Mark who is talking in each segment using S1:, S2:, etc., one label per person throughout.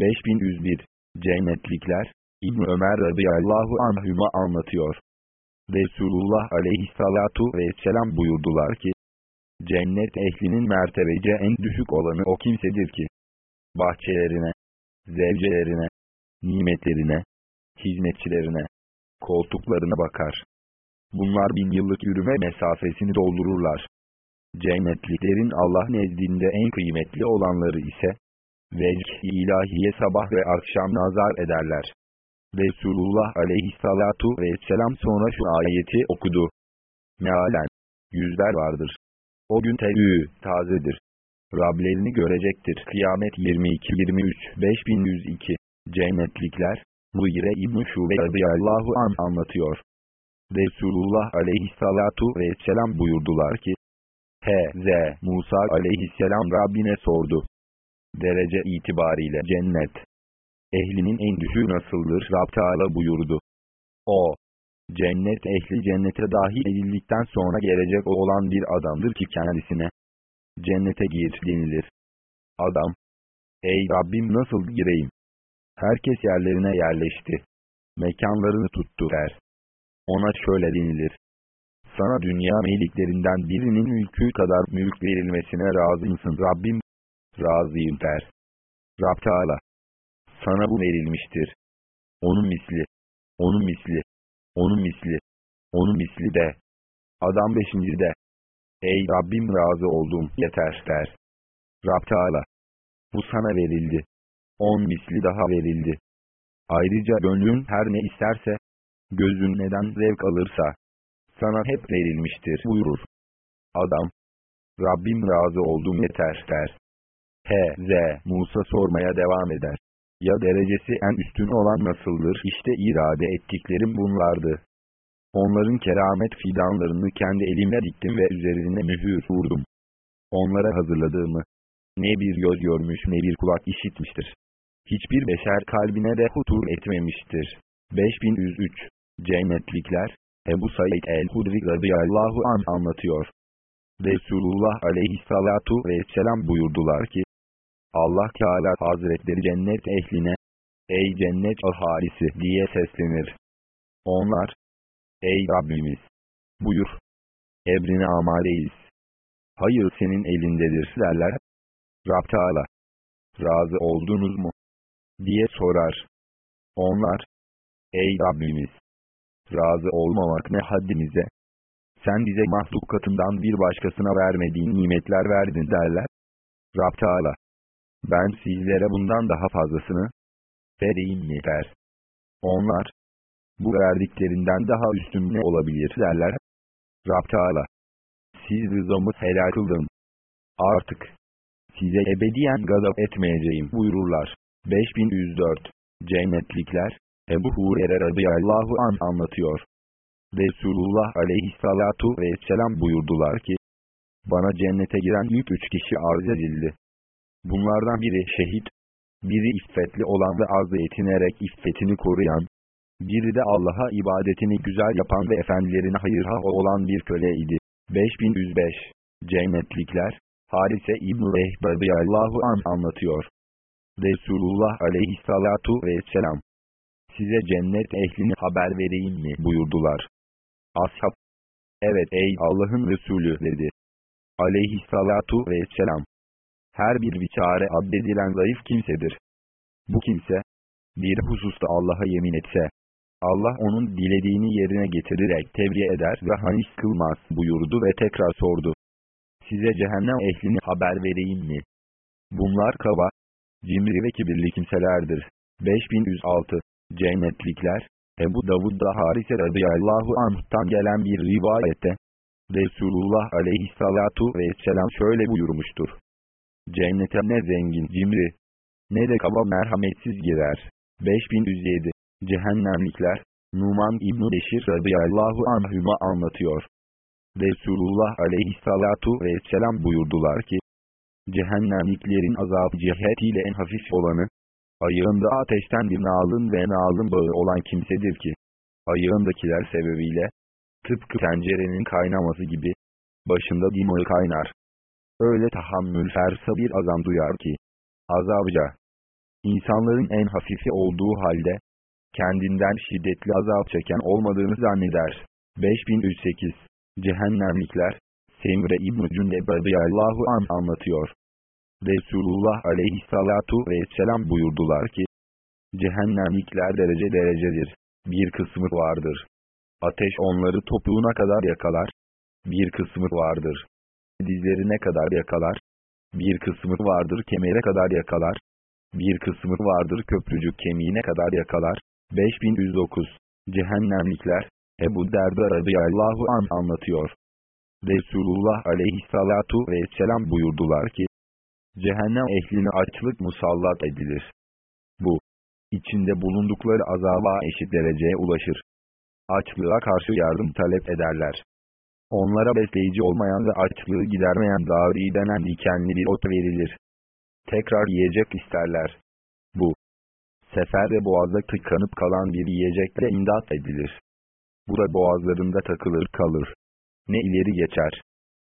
S1: 5101 Cennetlikler İbn Ömer radıyallahu anhüma anlatıyor. Resulullah aleyhissalatu vesselam buyurdular ki, Cennet ehlinin mertebece en düşük olanı o kimsedir ki, bahçelerine, zevcelerine, nimetlerine, hizmetçilerine, koltuklarına bakar. Bunlar bin yıllık yürüme mesafesini doldururlar. Cennetliklerin Allah nezdinde en kıymetli olanları ise, vecih ilahiye sabah ve akşam nazar ederler. Resulullah aleyhissalatu vesselam sonra şu ayeti okudu. Mealen, yüzler vardır. O gün tevü, tazedir. Rablerini görecektir. Kıyamet 22-23 5102 Cennetlikler, Mugire İbn-i Şube radıyallahu an anlatıyor. Resulullah aleyhissalatu vesselam buyurdular ki, H.Z. Musa aleyhisselam Rabbine sordu. Derece itibariyle cennet. Ehlinin en düşüğü nasıldır Rab Teala buyurdu. O, cennet ehli cennete dahil edildikten sonra gelecek olan bir adamdır ki kendisine, cennete gir denilir. Adam, ey Rabbim nasıl gireyim? Herkes yerlerine yerleşti. Mekanlarını tuttu der. Ona şöyle denilir. Sana dünya meliklerinden birinin mülkü kadar mülk verilmesine razı mısın Rabbim? Razıyım der. Rab Teala. Sana bu verilmiştir. Onun misli. Onun misli. Onun misli. Onun misli de. Adam beşincide. Ey Rabbim razı oldum yeter der. Rab Teala. Bu sana verildi. On misli daha verildi. Ayrıca gönlün her ne isterse, gözün neden zevk alırsa, sana hep verilmiştir buyurur. Adam, Rabbim razı oldum yeter der. H.Z. Musa sormaya devam eder. Ya derecesi en üstün olan nasıldır? İşte irade ettiklerim bunlardı. Onların keramet fidanlarını kendi elimle diktim ve üzerine mühür vurdum. Onlara hazırladığımı ne bir göz görmüş ne bir kulak işitmiştir. Hiçbir beşer kalbine de hutur etmemiştir. 5103 Cennetlikler Ebu Said el-Hudri radıyallahu an anlatıyor. Resulullah aleyhissalatu vesselam buyurdular ki, Allah Teala Hazretleri cennet ehline, ey cennet ahalisi diye seslenir. Onlar, ey Rabbimiz, buyur, ebrine amaleyiz. Hayır senin elindedir derler. Rab Teala, razı oldunuz mu? diye sorar. Onlar, ey Rabbimiz, razı olmamak ne haddimize? Sen bize mahlukatından bir başkasına vermediğin nimetler verdin derler. Rab Teala, ben sizlere bundan daha fazlasını vereyim mi der. Onlar, bu verdiklerinden daha üstün ne olabilir derler. Rab Teala, siz rızamı helal kıldım. Artık, size ebediyen gazap etmeyeceğim buyururlar. 5104 Cennetlikler Ebu Hurer'e radıyallahu an anlatıyor. Resulullah aleyhissalatu vesselam buyurdular ki, bana cennete giren ilk üç kişi arz edildi. Bunlardan biri şehit, biri iffetli olan ve arz yetinerek iffetini koruyan, biri de Allah'a ibadetini güzel yapan ve efendilerine hayırha olan bir köleydi. 5105 Cennetlikler Harise İbn-i Rehbadiyallahu an anlatıyor. Resulullah aleyhissalatu vesselam size cennet ehlini haber vereyim mi buyurdular. Ashab, evet ey Allah'ın Resulü dedi. Aleyhissalatu vesselam. Her bir biçare addedilen zayıf kimsedir. Bu kimse, bir hususta Allah'a yemin etse, Allah onun dilediğini yerine getirerek tevri eder ve hanis kılmaz buyurdu ve tekrar sordu. Size cehennem ehlini haber vereyim mi? Bunlar kaba, cimri ve kibirli kimselerdir. 5106 Cennetlikler Ebu Davud'da Harise radıyallahu anh'tan gelen bir rivayette Resulullah aleyhissalatu vesselam şöyle buyurmuştur. Cennete ne zengin cimri ne de kaba merhametsiz girer. 5107 Cehennemlikler Numan İbn-i Beşir radıyallahu anhüma anlatıyor. Resulullah aleyhissalatu vesselam buyurdular ki, Cehennemliklerin azabı cihetiyle en hafif olanı, ayağında ateşten bir nalın ve nalın bağı olan kimsedir ki, ayağındakiler sebebiyle, tıpkı tencerenin kaynaması gibi, başında dimağı kaynar. Öyle tahammül fersa bir azam duyar ki, azabıca, İnsanların en hafifi olduğu halde, kendinden şiddetli azap çeken olmadığını zanneder. 5108 Cehennemlikler Semre İbn-i Cündeb radıyallahu an anlatıyor. Resulullah aleyhissalatu vesselam buyurdular ki, Cehennemlikler derece derecedir. Bir kısmı vardır. Ateş onları topuğuna kadar yakalar. Bir kısmı vardır. Dizlerine kadar yakalar. Bir kısmı vardır kemere kadar yakalar. Bir kısmı vardır köprücük kemiğine kadar yakalar. 5109 Cehennemlikler Ebu Derda radıyallahu an anlatıyor. Resulullah aleyhissalatu vesselam buyurdular ki, Cehennem ehline açlık musallat edilir. Bu, içinde bulundukları azaba eşit dereceye ulaşır. Açlığa karşı yardım talep ederler. Onlara besleyici olmayan ve açlığı gidermeyen dari denen dikenli bir ot verilir. Tekrar yiyecek isterler. Bu, seferde boğazda tıkanıp kalan bir yiyecekle imdat edilir. Bu da boğazlarında takılır kalır. Ne ileri geçer,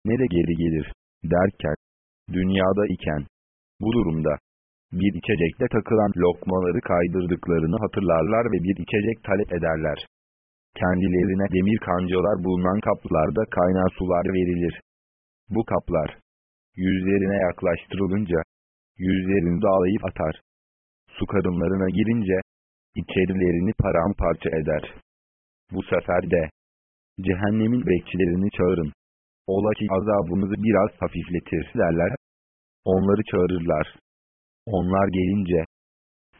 S1: ne de geri gelir, derken, dünyada iken, bu durumda, bir içecekte takılan lokmaları kaydırdıklarını hatırlarlar ve bir içecek talep ederler. Kendilerine demir kancalar bulunan kaplarda kaynar sular verilir. Bu kaplar, yüzlerine yaklaştırılınca, yüzlerini dağlayıp atar. Su karınlarına girince, içerilerini paramparça eder. Bu sefer de, cehennemin bekçilerini çağırın. Ola ki azabımızı biraz hafifletir derler. Onları çağırırlar. Onlar gelince,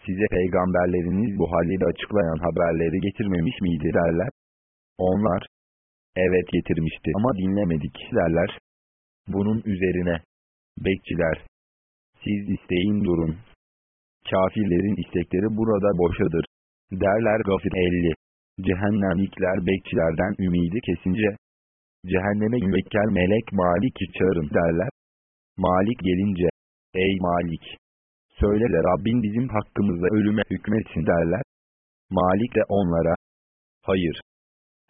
S1: size peygamberleriniz bu halleri açıklayan haberleri getirmemiş miydi derler. Onlar, evet getirmişti ama dinlemedik derler. Bunun üzerine, bekçiler, siz isteyin durun. Kafirlerin istekleri burada boşadır. Derler Gafir 50. Cehennemlikler bekçilerden ümidi kesince, cehenneme müvekkel melek Malik'i çağırın derler. Malik gelince, ey Malik, söyle Rabbin bizim hakkımızda ölüme hükmetsin derler. Malik de onlara, hayır,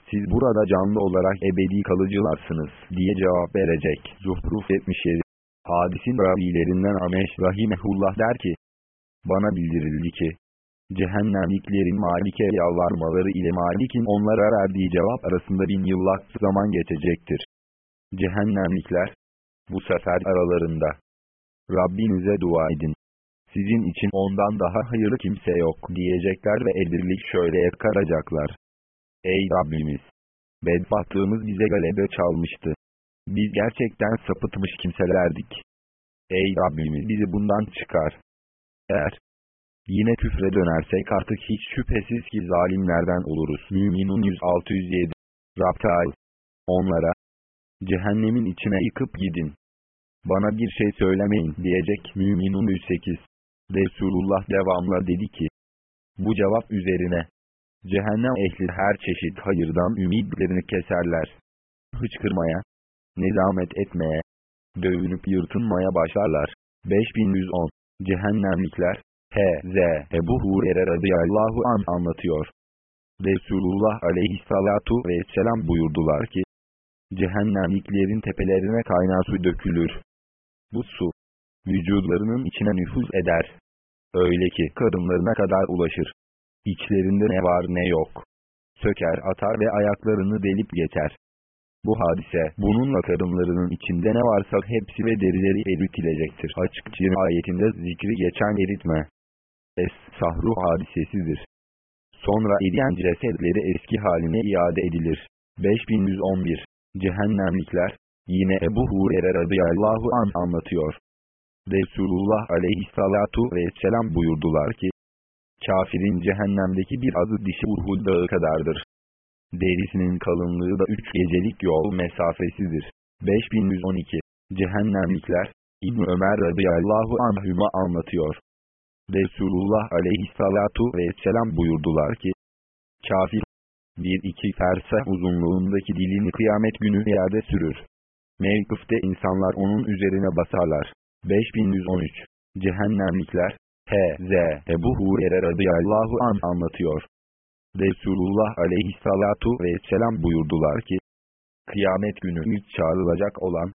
S1: siz burada canlı olarak ebedi kalıcılarsınız diye cevap verecek. Zuhruf 77 Hadisin ravilerinden Ameş Rahimehullah der ki, bana bildirildi ki, cehennemliklerin Malik'e yalvarmaları ile Malik'in onlara verdiği cevap arasında bin yıllık zaman geçecektir. Cehennemlikler, bu sefer aralarında, Rabbinize dua edin. Sizin için ondan daha hayırlı kimse yok diyecekler ve edirlik şöyle yakaracaklar. Ey Rabbimiz! Bedbahtlığımız bize galebe çalmıştı. Biz gerçekten sapıtmış kimselerdik. Ey Rabbimiz bizi bundan çıkar. Eğer yine küfre dönersek artık hiç şüphesiz ki zalimlerden oluruz. Müminun 10607 Rabtal Onlara cehennemin içine yıkıp gidin. Bana bir şey söylemeyin diyecek Müminun 108 Resulullah devamla dedi ki, bu cevap üzerine, cehennem ehli her çeşit hayırdan ümidlerini keserler. Hıçkırmaya, nezamet etmeye, dövünüp yırtınmaya başlarlar. 5110 Cehennemlikler H.Z. Ebu Hurer'e radıyallahu an anlatıyor. Resulullah aleyhissalatu vesselam buyurdular ki, Cehennemliklerin tepelerine kaynar su dökülür. Bu su, vücudlarının içine nüfuz eder. Öyle ki karınlarına kadar ulaşır. İçlerinde ne var ne yok. Söker atar ve ayaklarını delip geçer. Bu hadise, bununla karınlarının içinde ne varsa hepsi ve derileri eritilecektir. Açık ayetinde zikri geçen eritme. Es-Sahru hadisesidir. Sonra eriyen cesetleri eski haline iade edilir. 5111 Cehennemlikler, yine Ebu Hurer'e radıyallahu an anlatıyor. Resulullah aleyhissalatu vesselam buyurdular ki, kafirin cehennemdeki bir azı dişi Uhud dağı kadardır. Derisinin kalınlığı da üç gecelik yol mesafesidir. 5112 Cehennemlikler, İbn Ömer radıyallahu anhüma anlatıyor. Resulullah aleyhissalatu vesselam buyurdular ki, kafir, bir iki fersah uzunluğundaki dilini kıyamet günü yerde sürür. Mevkıfte insanlar onun üzerine basarlar. 5113 Cehennemlikler H.Z. Ebu Hurer'e radıyallahu an anlatıyor. Resulullah aleyhissalatu vesselam buyurdular ki, Kıyamet günü ilk çağrılacak olan,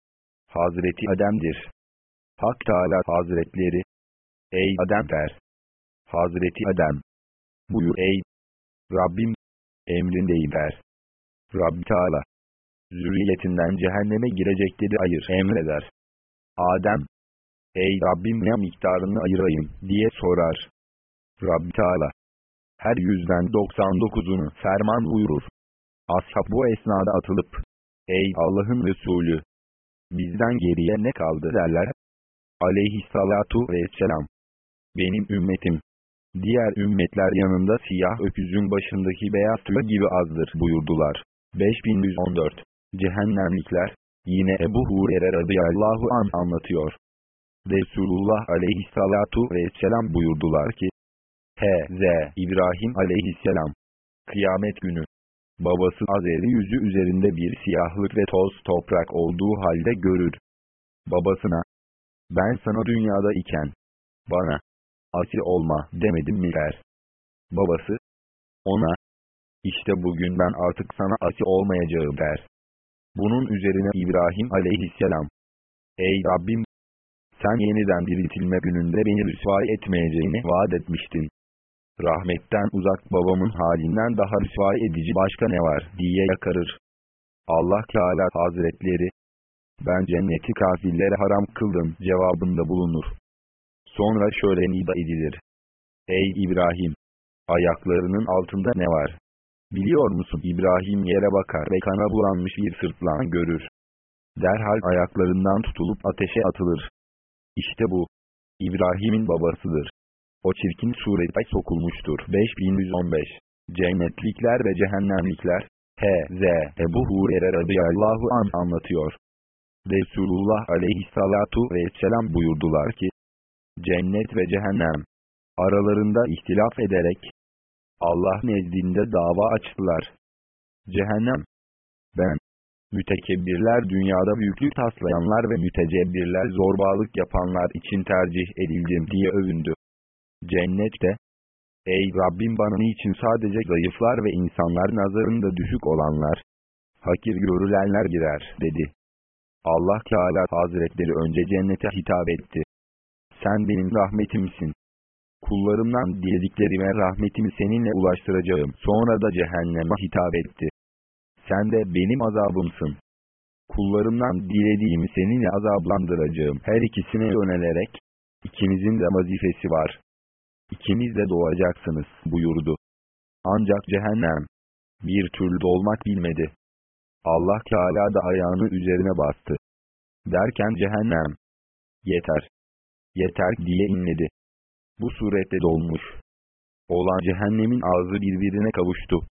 S1: Hazreti Adem'dir. Hak Teala Hazretleri, Ey Adem der, Hazreti Adem. Buyur ey Rabbim, emrindeyim der. Rabbi Teala, zürriyetinden cehenneme girecekleri ayır emreder. Adem, ey Rabbim ne miktarını ayırayım diye sorar. Rabbi Teala, her yüzden 99'unu ferman buyurur. Ashab bu esnada atılıp, ey Allah'ın Resulü, bizden geriye ne kaldı derler. Aleyhissalatu vesselam, benim ümmetim, diğer ümmetler yanında siyah öküzün başındaki beyaz tüy gibi azdır buyurdular. 5114 Cehennemlikler, yine Ebu Hurer'e radıyallahu an anlatıyor. Resulullah aleyhissalatu vesselam buyurdular ki, H.Z. İbrahim aleyhisselam, kıyamet günü, babası Azeri yüzü üzerinde bir siyahlık ve toz toprak olduğu halde görür. Babasına, ben sana dünyada iken, bana, asi olma demedim mi der. Babası, ona, işte bugün ben artık sana asi olmayacağım der. Bunun üzerine İbrahim aleyhisselam, Ey Rabbim! Sen yeniden diriltilme gününde beni rüsvay etmeyeceğini vaat etmiştin. Rahmetten uzak babamın halinden daha rüsvay edici başka ne var diye yakarır. Allah Teala Hazretleri, ben cenneti kafirlere haram kıldım cevabında bulunur. Sonra şöyle nida edilir. Ey İbrahim! Ayaklarının altında ne var? Biliyor musun İbrahim yere bakar ve kana bulanmış bir sırtlan görür. Derhal ayaklarından tutulup ateşe atılır. İşte bu. İbrahim'in babasıdır. O çirkin surete sokulmuştur. 5115 Cennetlikler ve cehennemlikler H.Z. Ebu Hurer'e radıyallahu an anlatıyor. Resulullah aleyhissalatu vesselam buyurdular ki, Cennet ve cehennem aralarında ihtilaf ederek Allah nezdinde dava açtılar. Cehennem ben mütekebbirler dünyada büyüklük taslayanlar ve mütecebbirler zorbalık yapanlar için tercih edildim diye övündü. Cennette, ey Rabbim bana niçin sadece zayıflar ve insanlar nazarında düşük olanlar, hakir görülenler girer dedi. Allah Teala Hazretleri önce cennete hitap etti. Sen benim rahmetimsin. Kullarımdan dilediklerime rahmetimi seninle ulaştıracağım. Sonra da cehenneme hitap etti. Sen de benim azabımsın. Kullarımdan dilediğimi seninle azablandıracağım. Her ikisine yönelerek, ikinizin de vazifesi var. İkiniz de doğacaksınız buyurdu. Ancak cehennem, bir türlü dolmak bilmedi. Allah Teala da ayağını üzerine bastı. Derken cehennem, yeter, yeter diye inledi. Bu surette dolmuş. Olan cehennemin ağzı birbirine kavuştu.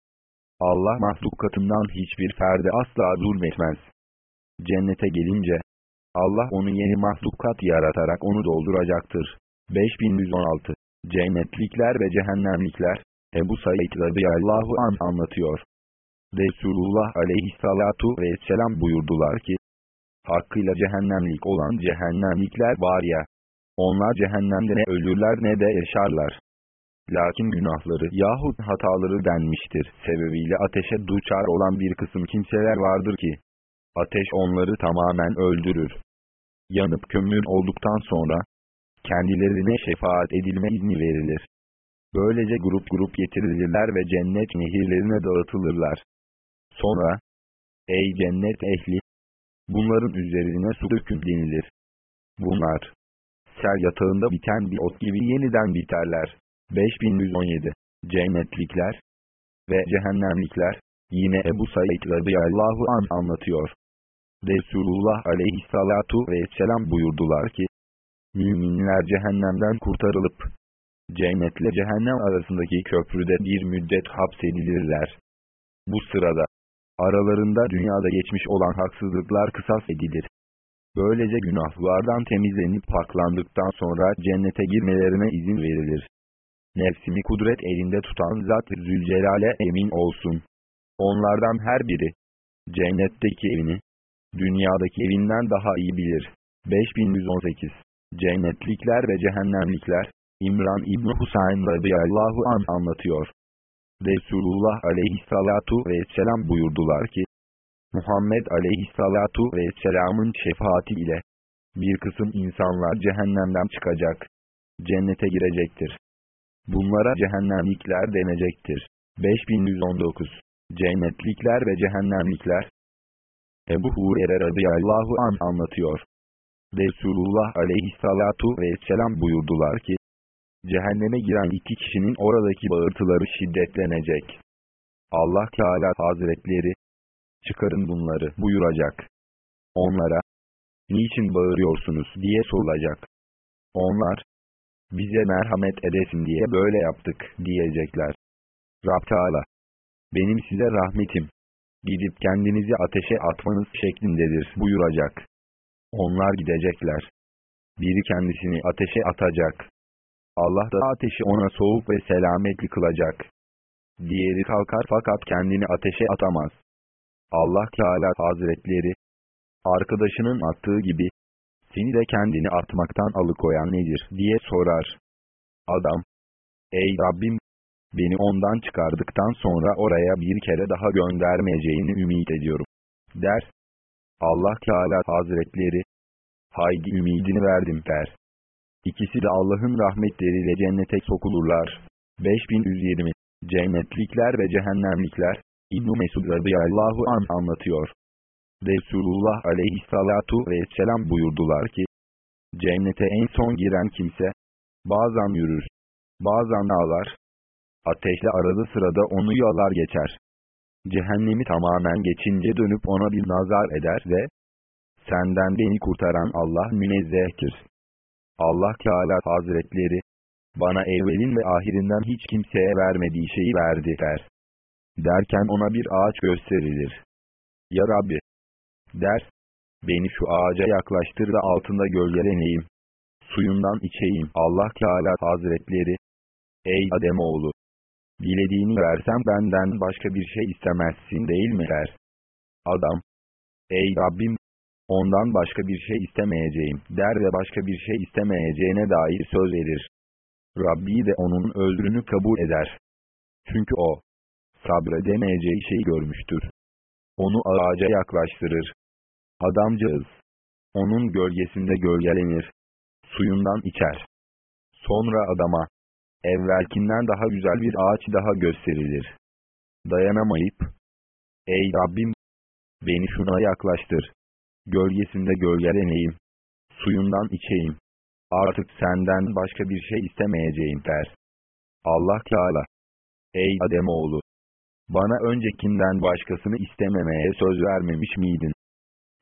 S1: Allah mahlukatından hiçbir ferde asla zulmetmez. Cennete gelince, Allah onu yeni mahlukat yaratarak onu dolduracaktır. 5116 Cennetlikler ve cehennemlikler, Ebu Said radıyallahu an anlatıyor. Resulullah aleyhissalatu vesselam buyurdular ki, hakkıyla cehennemlik olan cehennemlikler var ya, onlar cehennemde ne ölürler ne de yaşarlar. Lakin günahları yahut hataları denmiştir. Sebebiyle ateşe duçar olan bir kısım kimseler vardır ki, ateş onları tamamen öldürür. Yanıp kömür olduktan sonra, kendilerine şefaat edilme izni verilir. Böylece grup grup getirilirler ve cennet nehirlerine dağıtılırlar. Sonra, ey cennet ehli! Bunların üzerine su dökün denilir. Bunlar, ser yatağında biten bir ot gibi yeniden biterler. 5117 Cennetlikler ve cehennemlikler, yine Ebu Said radıyallahu an anlatıyor. Resulullah aleyhissalatu vesselam buyurdular ki, Müminler cehennemden kurtarılıp, cennetle cehennem arasındaki köprüde bir müddet hapsedilirler. Bu sırada, aralarında dünyada geçmiş olan haksızlıklar kısas edilir. Böylece günahlardan temizlenip paklandıktan sonra cennete girmelerine izin verilir. Nefsimi kudret elinde tutan Zat Zülcelal'e emin olsun. Onlardan her biri, cennetteki evini, dünyadaki evinden daha iyi bilir. 5118 Cennetlikler ve cehennemlikler, İmran İbni Husayn radıyallahu an anlatıyor. Resulullah aleyhissalatu vesselam buyurdular ki, Muhammed aleyhissalatu vesselamın şefaati ile, bir kısım insanlar cehennemden çıkacak, cennete girecektir. Bunlara cehennemlikler denecektir. 5119 Cennetlikler ve cehennemlikler Ebu Hurer'e radıyallahu an anlatıyor. Resulullah aleyhissalatu vesselam buyurdular ki, Cehenneme giren iki kişinin oradaki bağırtıları şiddetlenecek. Allah Teala Hazretleri, çıkarın bunları buyuracak. Onlara, niçin bağırıyorsunuz diye sorulacak. Onlar, bize merhamet edesin diye böyle yaptık diyecekler. Rab Teala, benim size rahmetim, gidip kendinizi ateşe atmanız şeklindedir buyuracak. Onlar gidecekler. Biri kendisini ateşe atacak. Allah da ateşi ona soğuk ve selametli kılacak. Diğeri kalkar fakat kendini ateşe atamaz. Allah Teala Hazretleri, arkadaşının attığı gibi, seni de kendini atmaktan alıkoyan nedir diye sorar. Adam, ey Rabbim, beni ondan çıkardıktan sonra oraya bir kere daha göndermeyeceğini ümit ediyorum, der. Allah Teala Hazretleri, haydi ümidini verdim der. İkisi de Allah'ın rahmetleriyle cennete sokulurlar. 5120 Cennetlikler ve cehennemlikler İbn-i Mesud radıyallahu an anlatıyor. Resulullah aleyhissalatu vesselam buyurdular ki, Cennete en son giren kimse, bazen yürür, bazen ağlar, ateşle aradı sırada onu yalar geçer. Cehennemi tamamen geçince dönüp ona bir nazar eder ve, senden beni kurtaran Allah münezzehtir. Allah Teala Hazretleri, bana evvelin ve ahirinden hiç kimseye vermediği şeyi verdi der. Derken ona bir ağaç gösterilir. Ya Rabbi, der, beni şu ağaca yaklaştır da altında gölgeleneyim. Suyundan içeyim. Allah Teala Hazretleri, ey Ademoğlu, dilediğini versem benden başka bir şey istemezsin değil mi der. Adam, ey Rabbim, ondan başka bir şey istemeyeceğim der ve başka bir şey istemeyeceğine dair söz verir. Rabbi de onun özrünü kabul eder. Çünkü o, sabredemeyeceği şeyi görmüştür. Onu ağaca yaklaştırır. Adamcağız, onun gölgesinde gölgelenir. Suyundan içer. Sonra adama, evvelkinden daha güzel bir ağaç daha gösterilir. Dayanamayıp, ey Rabbim, beni şuna yaklaştır. Gölgesinde gölgeleneyim. Suyundan içeyim. Artık senden başka bir şey istemeyeceğim der. Allah Teala. Ey Ademoğlu! Bana öncekinden başkasını istememeye söz vermemiş miydin?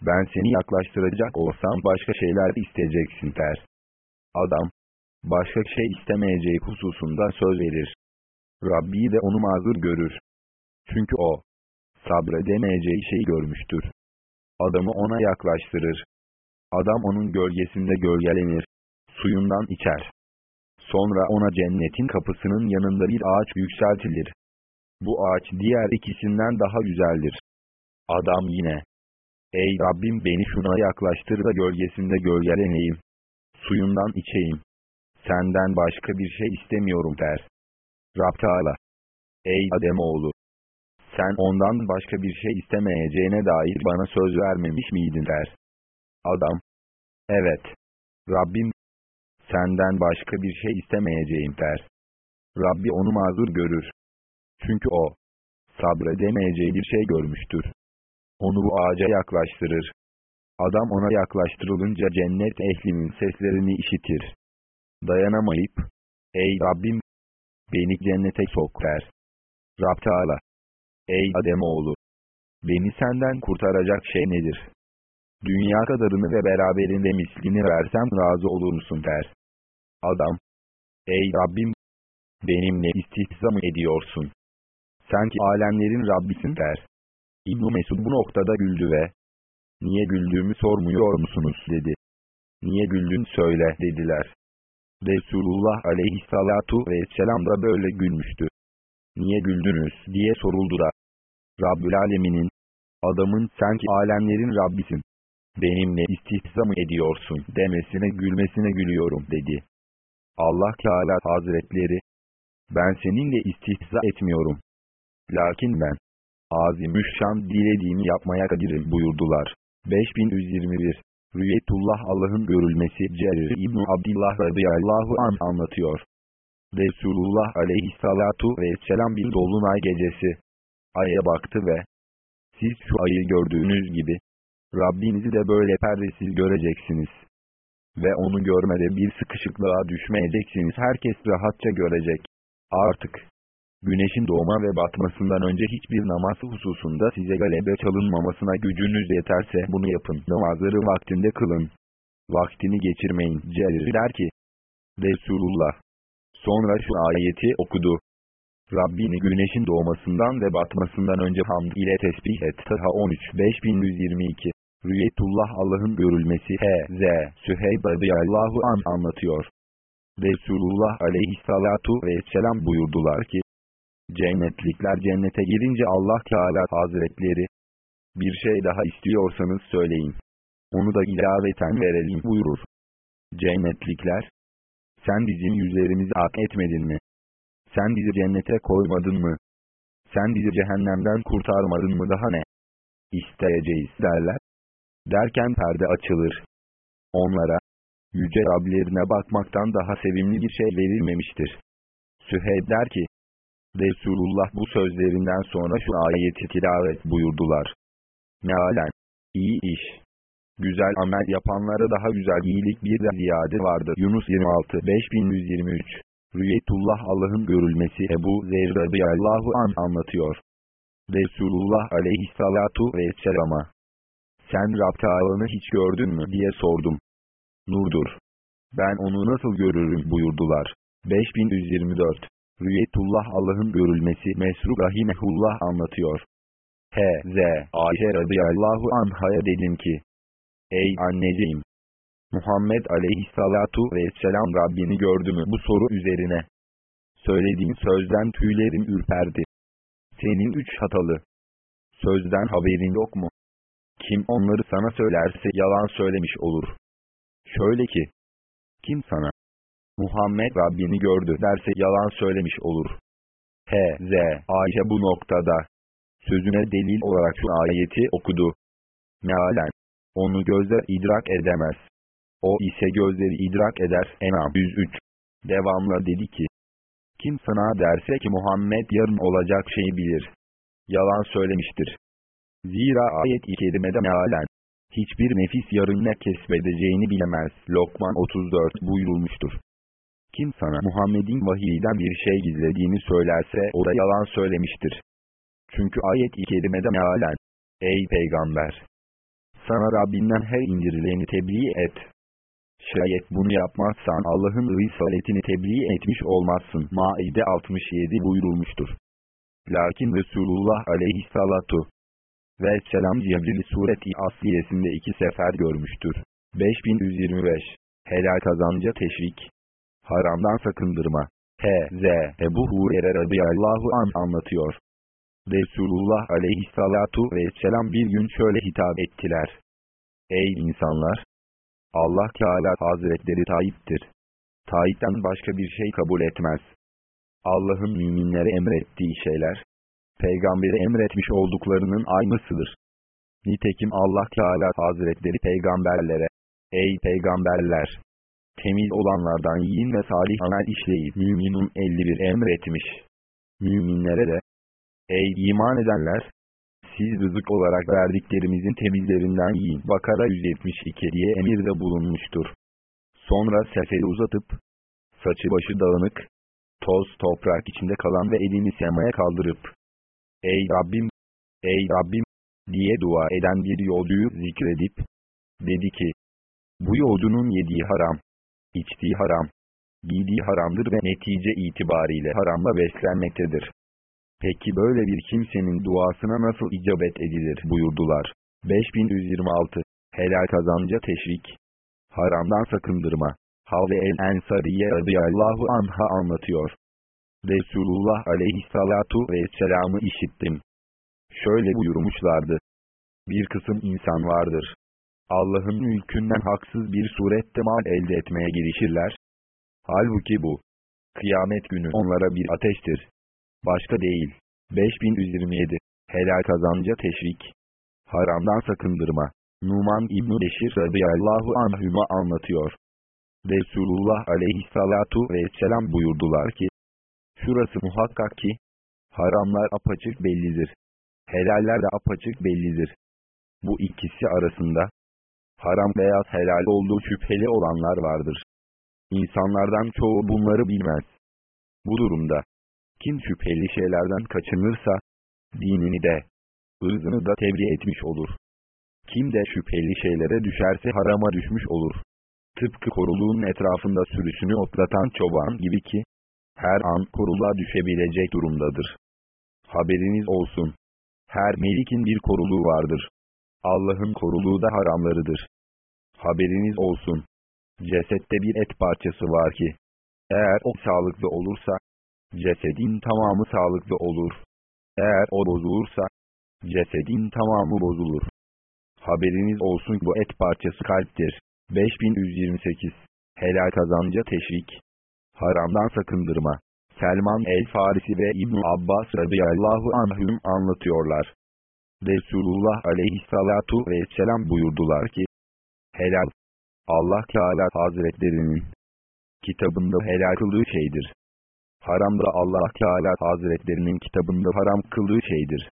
S1: Ben seni yaklaştıracak olsam başka şeyler isteyeceksin der. Adam, başka şey istemeyeceği hususunda söz verir. Rabbi de onu mazur görür. Çünkü o, sabredemeyeceği şeyi görmüştür. Adamı ona yaklaştırır. Adam onun gölgesinde gölgelenir. Suyundan içer. Sonra ona cennetin kapısının yanında bir ağaç yükseltilir. Bu ağaç diğer ikisinden daha güzeldir. Adam yine, Ey Rabbim beni şuna yaklaştır da gölgesinde gölgeleneyim. Suyundan içeyim. Senden başka bir şey istemiyorum der. Rab Teala. Ey Ademoğlu! Sen ondan başka bir şey istemeyeceğine dair bana söz vermemiş miydin der. Adam. Evet. Rabbim. Senden başka bir şey istemeyeceğim der. Rabbi onu mazur görür. Çünkü o, sabredemeyeceği bir şey görmüştür. Onu bu ağaca yaklaştırır. Adam ona yaklaştırılınca cennet ehlinin seslerini işitir. Dayanamayıp, ey Rabbim, beni cennete sok der. Rab Teala, ey Ademoğlu, beni senden kurtaracak şey nedir? Dünya kadarını ve beraberinde mislini versem razı olur musun der. Adam, ey Rabbim, benimle istihza mı ediyorsun? Sen ki alemlerin Rabbisin der. İbn Mesud bu noktada güldü ve niye güldüğümü sormuyor musunuz dedi. Niye güldün söyle dediler. Resulullah aleyhissalatu vesselam da böyle gülmüştü. Niye güldünüz diye soruldu da. Rabbül Alemin'in, adamın sen ki alemlerin Rabbisin. Benimle istihza mı ediyorsun demesine gülmesine gülüyorum dedi. Allah Teala Hazretleri, ben seninle istihza etmiyorum. Lakin ben, azimüşşan dilediğimi yapmaya kadirim buyurdular. 5121 Rüyetullah Allah'ın görülmesi Cerir İbn Abdillah radıyallahu an anlatıyor. Resulullah aleyhissalatu vesselam bir dolunay gecesi. Aya baktı ve siz şu ayı gördüğünüz gibi Rabbinizi de böyle perdesiz göreceksiniz. Ve onu görmede bir sıkışıklığa düşmeyeceksiniz. Herkes rahatça görecek. Artık güneşin doğma ve batmasından önce hiçbir namaz hususunda size galebe çalınmamasına gücünüz yeterse bunu yapın. Namazları vaktinde kılın. Vaktini geçirmeyin. Cerir der ki, Resulullah. Sonra şu ayeti okudu. Rabbini güneşin doğmasından ve batmasından önce hamd ile tesbih et. Taha 13 5122 Rüyetullah Allah'ın görülmesi H.Z. Süheyb radıyallahu an anlatıyor. Resulullah aleyhissalatu vesselam buyurdular ki, Cennetlikler cennete girince Allah Teala Hazretleri, bir şey daha istiyorsanız söyleyin. Onu da ilaveten verelim buyurur. Cennetlikler, sen bizim yüzlerimizi ak etmedin mi? Sen bizi cennete koymadın mı? Sen bizi cehennemden kurtarmadın mı daha ne? İsteyeceğiz derler. Derken perde açılır. Onlara, yüce Rablerine bakmaktan daha sevimli bir şey verilmemiştir. Süheyb der ki, Resulullah bu sözlerinden sonra şu ayeti tilavet buyurdular. Mealen, iyi iş. Güzel amel yapanlara daha güzel iyilik bir de ziyade vardı. Yunus 26 5123 Rüyetullah Allah'ın görülmesi Ebu Zer radıyallahu an anlatıyor. Resulullah aleyhissalatu vesselama sen Rab Teala'nı hiç gördün mü diye sordum. Nurdur. Ben onu nasıl görürüm buyurdular. 5124 Rüyetullah Allah'ın görülmesi Mesruk Rahimehullah anlatıyor. H.Z. Ayşe radıyallahu anhaya dedim ki, Ey anneciğim! Muhammed aleyhissalatu vesselam Rabbini gördü mü bu soru üzerine? Söylediğim sözden tüylerim ürperdi. Senin üç hatalı. Sözden haberin yok mu? Kim onları sana söylerse yalan söylemiş olur. Şöyle ki, kim sana, Muhammed Rabbini gördü derse yalan söylemiş olur. H.Z. Ayşe bu noktada, sözüne delil olarak şu ayeti okudu. Mealen, onu gözler idrak edemez. O ise gözleri idrak eder. Enam 103. Devamla dedi ki, kim sana derse ki Muhammed yarın olacak şeyi bilir. Yalan söylemiştir. Zira ayet-i kerimede mealen, hiçbir nefis yarın ne kesbedeceğini bilemez. Lokman 34 buyurulmuştur. Kim sana Muhammed'in vahiyden bir şey gizlediğini söylerse o da yalan söylemiştir. Çünkü ayet-i kerimede mealen, Ey peygamber! Sana Rabbinden her indirileni tebliğ et. Şayet bunu yapmazsan Allah'ın risaletini tebliğ etmiş olmazsın. Maide 67 buyurulmuştur. Lakin Resulullah aleyhissalatu ve selam Cebrail sureti asliyesinde iki sefer görmüştür. 5125 Helal kazanca teşvik Haramdan sakındırma H.Z. Ebu Hurer'e radıyallahu an anlatıyor. Resulullah aleyhissalatu vesselam bir gün şöyle hitap ettiler. Ey insanlar! Allah Teala Hazretleri Tayyip'tir. Tayyip'ten başka bir şey kabul etmez. Allah'ın müminlere emrettiği şeyler, peygamberi emretmiş olduklarının aynısıdır. Nitekim Allah Teala Hazretleri peygamberlere, ey peygamberler, temiz olanlardan yiyin ve salih amel işleyip müminun 51 emretmiş. Müminlere de, ey iman edenler, siz rızık olarak verdiklerimizin temizlerinden yiyin. Bakara 172 diye emirde bulunmuştur. Sonra seferi uzatıp, saçı başı dağınık, toz toprak içinde kalan ve elini semaya kaldırıp, Ey Rabbim! Ey Rabbim! diye dua eden bir yolcuyu zikredip, dedi ki, bu yolcunun yediği haram, içtiği haram, giydiği haramdır ve netice itibariyle haramla beslenmektedir. Peki böyle bir kimsenin duasına nasıl icabet edilir buyurdular. 5126 Helal kazanca teşvik Haramdan sakındırma Havle el-Ensariye radıyallahu anha anlatıyor. Resulullah aleyhissalatu vesselam'ı işittim. Şöyle buyurmuşlardı. Bir kısım insan vardır. Allah'ın mülkünden haksız bir surette mal elde etmeye girişirler. Halbuki bu, kıyamet günü onlara bir ateştir. Başka değil. 5127 Helal kazanca teşvik. Haramdan sakındırma. Numan İbn-i Beşir radıyallahu anhüma anlatıyor. Resulullah aleyhissalatu vesselam buyurdular ki, şurası muhakkak ki, haramlar apaçık bellidir. Helaller de apaçık bellidir. Bu ikisi arasında, haram veya helal olduğu şüpheli olanlar vardır. İnsanlardan çoğu bunları bilmez. Bu durumda, kim şüpheli şeylerden kaçınırsa, dinini de, ırzını da tebliğ etmiş olur. Kim de şüpheli şeylere düşerse harama düşmüş olur. Tıpkı koruluğun etrafında sürüsünü otlatan çoban gibi ki, her an koruluğa düşebilecek durumdadır. Haberiniz olsun. Her melikin bir koruluğu vardır. Allah'ın koruluğu da haramlarıdır. Haberiniz olsun. Cesette bir et parçası var ki, eğer o sağlıklı olursa, cesedin tamamı sağlıklı olur. Eğer o bozulursa, cesedin tamamı bozulur. Haberiniz olsun bu et parçası kalptir. 5128 Helal kazanca teşvik Haramdan sakındırma Selman el-Farisi ve İbn Abbas radıyallahu anhüm anlatıyorlar. Resulullah aleyhissalatu vesselam buyurdular ki, Helal, Allah Teala Hazretlerinin kitabında helal kıldığı şeydir. Haram da Allah Teala Hazretlerinin kitabında haram kıldığı şeydir.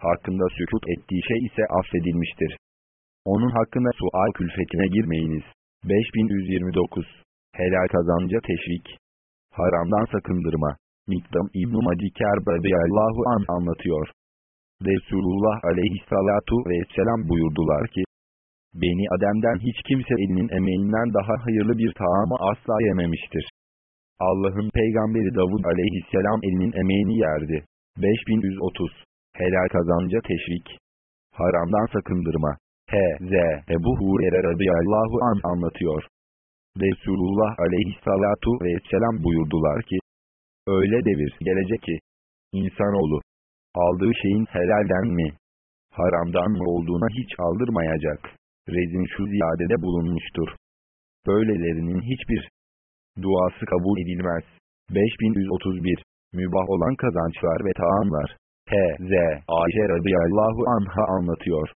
S1: Hakkında sükut ettiği şey ise affedilmiştir. Onun hakkında sual külfetine girmeyiniz. 5129 Helal kazanca teşvik Haramdan sakındırma Mikdam İbn-i Madiker radıyallahu an anlatıyor. Resulullah aleyhissalatu vesselam buyurdular ki, Beni Adem'den hiç kimse elinin emeğinden daha hayırlı bir taamı asla yememiştir. Allah'ın peygamberi Davud aleyhisselam elinin emeğini yerdi. 5130 Helal kazanca teşvik Haramdan sakındırma H.Z. Ebu Hurer'e radıyallahu an anlatıyor. Resulullah aleyhissalatu vesselam buyurdular ki, Öyle devir gelecek ki, insanoğlu, aldığı şeyin helalden mi, haramdan mı olduğuna hiç aldırmayacak. Rezin şu ziyadede bulunmuştur. Böylelerinin hiçbir duası kabul edilmez. 5131 Mübah olan kazançlar ve taamlar. H.Z. Ayşe radıyallahu anha anlatıyor.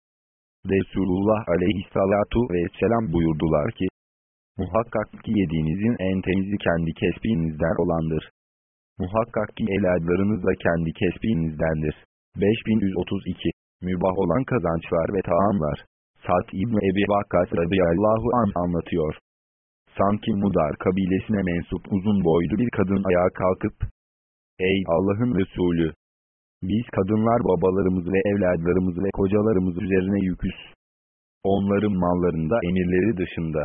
S1: Resulullah aleyhissalatu vesselam buyurdular ki, Muhakkak ki yediğinizin en temizi kendi kesbinizden olandır. Muhakkak ki eladlarınız da kendi kesbinizdendir. 5132 Mübah olan kazançlar ve taamlar. Sa'd İbni Ebi Vakkas radıyallahu an anlatıyor. Sanki Mudar kabilesine mensup uzun boylu bir kadın ayağa kalkıp, Ey Allah'ın Resulü! Biz kadınlar babalarımız ve evladlarımız ve kocalarımız üzerine yüküz. Onların mallarında emirleri dışında.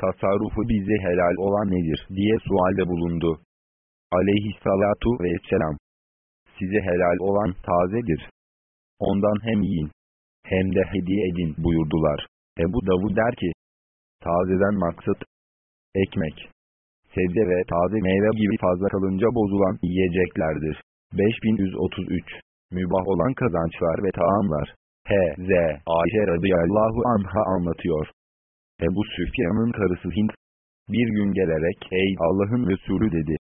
S1: Tasarrufu bize helal olan nedir diye sualde bulundu. Aleyhissalatu vesselam. Size helal olan tazedir. Ondan hem yiyin, hem de hediye edin buyurdular. Ebu Davud der ki, tazeden maksat, ekmek, sebze ve taze meyve gibi fazla kalınca bozulan yiyeceklerdir. 5133 Mübah olan kazançlar ve taamlar. H.Z. Ayşe radıyallahu anha anlatıyor. Ebu Süfyan'ın karısı Hint, bir gün gelerek ey Allah'ın Resulü dedi.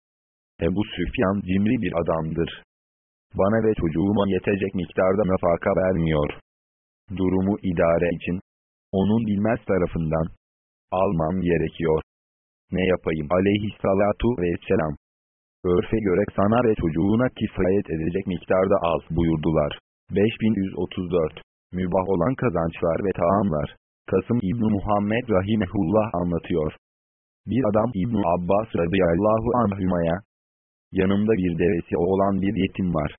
S1: Ebu Süfyan cimri bir adamdır. Bana ve çocuğuma yetecek miktarda nafaka vermiyor. Durumu idare için, onun bilmez tarafından, almam gerekiyor. Ne yapayım aleyhissalatu vesselam. Örfe göre sana ve çocuğuna kifayet edecek miktarda az buyurdular. 5134 Mübah olan kazançlar ve taamlar. Kasım İbn Muhammed Rahimehullah anlatıyor. Bir adam İbn Abbas radıyallahu anhümaya, yanımda bir devesi olan bir yetim var.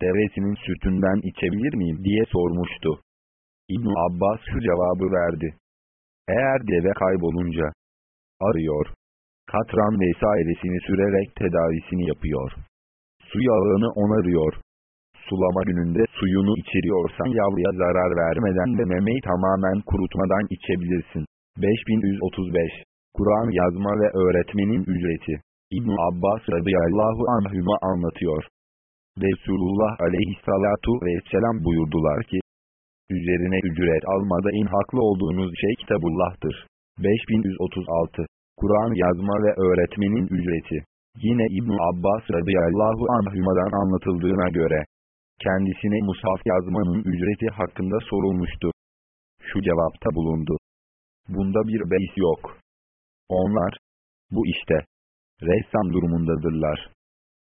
S1: Devesinin sütünden içebilir miyim diye sormuştu. İbn Abbas şu cevabı verdi. Eğer deve kaybolunca, arıyor, katran vesairesini sürerek tedavisini yapıyor. Su yağını onarıyor. Sulama gününde suyunu içiriyorsan yavruya zarar vermeden ve memeyi tamamen kurutmadan içebilirsin. 5135 Kur'an yazma ve öğretmenin ücreti İbn Abbas radıyallahu anhüma anlatıyor. Resulullah aleyhissalatu vesselam buyurdular ki, Üzerine ücret almada in haklı olduğunuz şey kitabullah'tır. 5136 Kur'an yazma ve öğretmenin ücreti. Yine İbn Abbas radıyallahu anhümadan anlatıldığına göre, kendisine mushaf yazmanın ücreti hakkında sorulmuştu. Şu cevapta bulundu. Bunda bir beis yok. Onlar, bu işte, ressam durumundadırlar.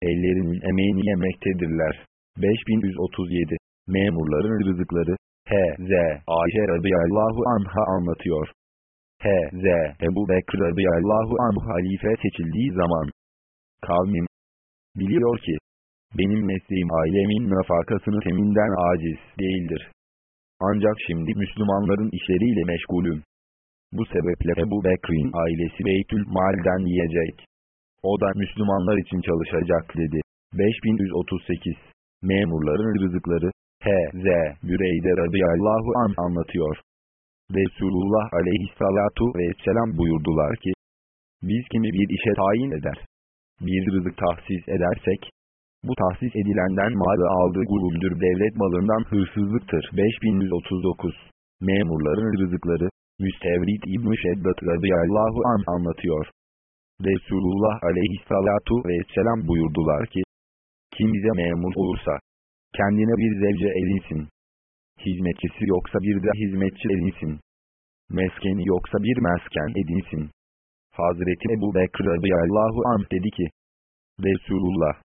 S1: Ellerinin emeğini yemektedirler. 5137 Memurların rızıkları H.Z. Ayşe radıyallahu anha anlatıyor. H.Z. Ebu Bekir radıyallahu anh halife seçildiği zaman kavmim biliyor ki benim mesleğim ailemin nafakasını teminden aciz değildir. Ancak şimdi Müslümanların işleriyle meşgulüm. Bu sebeple Ebu Bekir'in ailesi Beytül Mal'den yiyecek. O da Müslümanlar için çalışacak dedi. 5138 Memurların rızıkları H.Z. Büreyde radıyallahu an anlatıyor. Resulullah aleyhissalatu vesselam buyurdular ki, biz kimi bir işe tayin eder, bir rızık tahsis edersek, bu tahsis edilenden malı aldığı guruldur devlet malından hırsızlıktır. 5139 Memurların rızıkları, Müstevrit İbn-i Şeddat radıyallahu an anlatıyor. Resulullah aleyhissalatu vesselam buyurdular ki, kim bize memur olursa, kendine bir zevce edinsin. Hizmetçisi yoksa bir de hizmetçi edinsin. Meskeni yoksa bir mesken edinsin. Hazreti Ebu Bekir radıyallahu anh dedi ki, Resulullah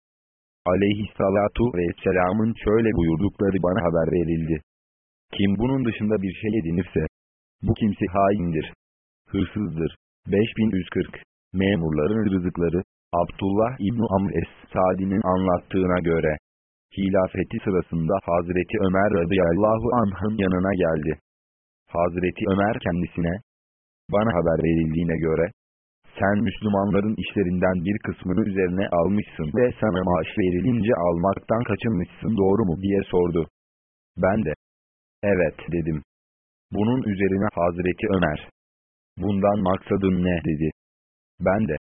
S1: aleyhissalatu vesselamın şöyle buyurdukları bana haber verildi. Kim bunun dışında bir şey edinirse, bu kimse haindir, hırsızdır. 5140 Memurların rızıkları, Abdullah İbni Amr Es-Sadi'nin anlattığına göre, hilafeti sırasında Hazreti Ömer radıyallahu anh'ın yanına geldi. Hazreti Ömer kendisine, bana haber verildiğine göre, sen Müslümanların işlerinden bir kısmını üzerine almışsın ve sana maaş verilince almaktan kaçınmışsın doğru mu diye sordu. Ben de, evet dedim. Bunun üzerine Hazreti Ömer, bundan maksadın ne dedi. Ben de,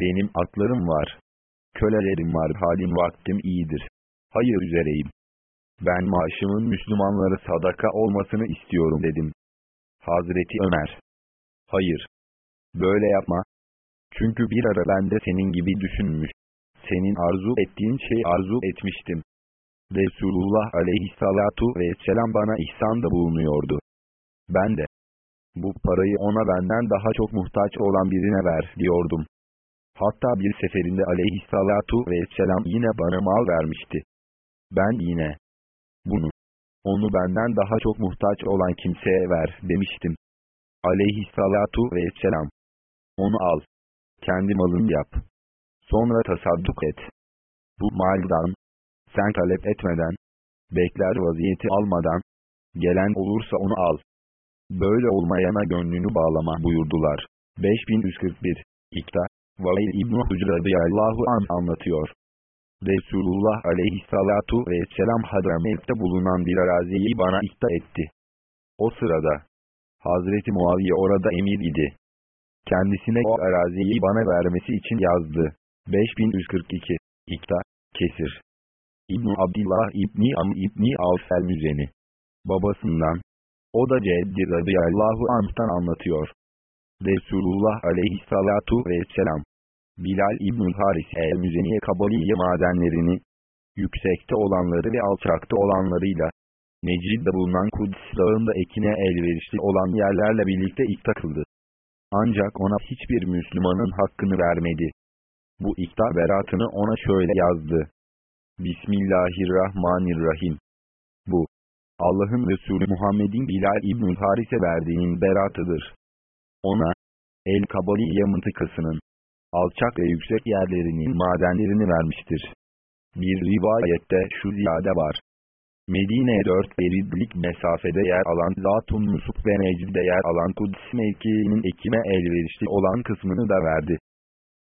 S1: benim atlarım var, kölelerim var halim vaktim iyidir hayır üzereyim. Ben maaşımın Müslümanlara sadaka olmasını istiyorum dedim. Hazreti Ömer. Hayır. Böyle yapma. Çünkü bir ara ben de senin gibi düşünmüş. Senin arzu ettiğin şeyi arzu etmiştim. Resulullah aleyhissalatu vesselam bana ihsanda bulunuyordu. Ben de, bu parayı ona benden daha çok muhtaç olan birine ver diyordum. Hatta bir seferinde aleyhissalatu vesselam yine bana mal vermişti. Ben yine bunu, onu benden daha çok muhtaç olan kimseye ver demiştim. Aleyhissalatu vesselam. Onu al. Kendi malın yap. Sonra tasadduk et. Bu maldan, sen talep etmeden, bekler vaziyeti almadan, gelen olursa onu al. Böyle olmayana gönlünü bağlama buyurdular. 5141 İkta, Vail İbn-i Hucradıyallahu an anlatıyor. Resulullah aleyhissalatu vesselam Hadramet'te bulunan bir araziyi bana ihta etti. O sırada, Hazreti Muaviye orada emir idi. Kendisine o araziyi bana vermesi için yazdı. 5142 İkta, Kesir İbn Abdillah İbni Am İbni Avfel Müzeni Babasından O da Ceddi radıyallahu anh'tan anlatıyor. Resulullah aleyhissalatu vesselam Bilal İbn-i Haris el-Müzeniye Kabaliye madenlerini, yüksekte olanları ve alçakta olanlarıyla, Necid'de bulunan Kudüs dağında ekine elverişli olan yerlerle birlikte ikta kıldı. Ancak ona hiçbir Müslümanın hakkını vermedi. Bu ikta beratını ona şöyle yazdı. Bismillahirrahmanirrahim. Bu, Allah'ın Resulü Muhammed'in Bilal İbn-i Haris'e verdiğinin beratıdır. Ona, El-Kabaliye mıntıkasının, alçak ve yüksek yerlerinin madenlerini vermiştir. Bir rivayette şu ziyade var. Medine'ye dört veridlik mesafede yer alan Zatun Musup ve Necd'de yer alan Kudüs mevkiinin ekime elverişli olan kısmını da verdi.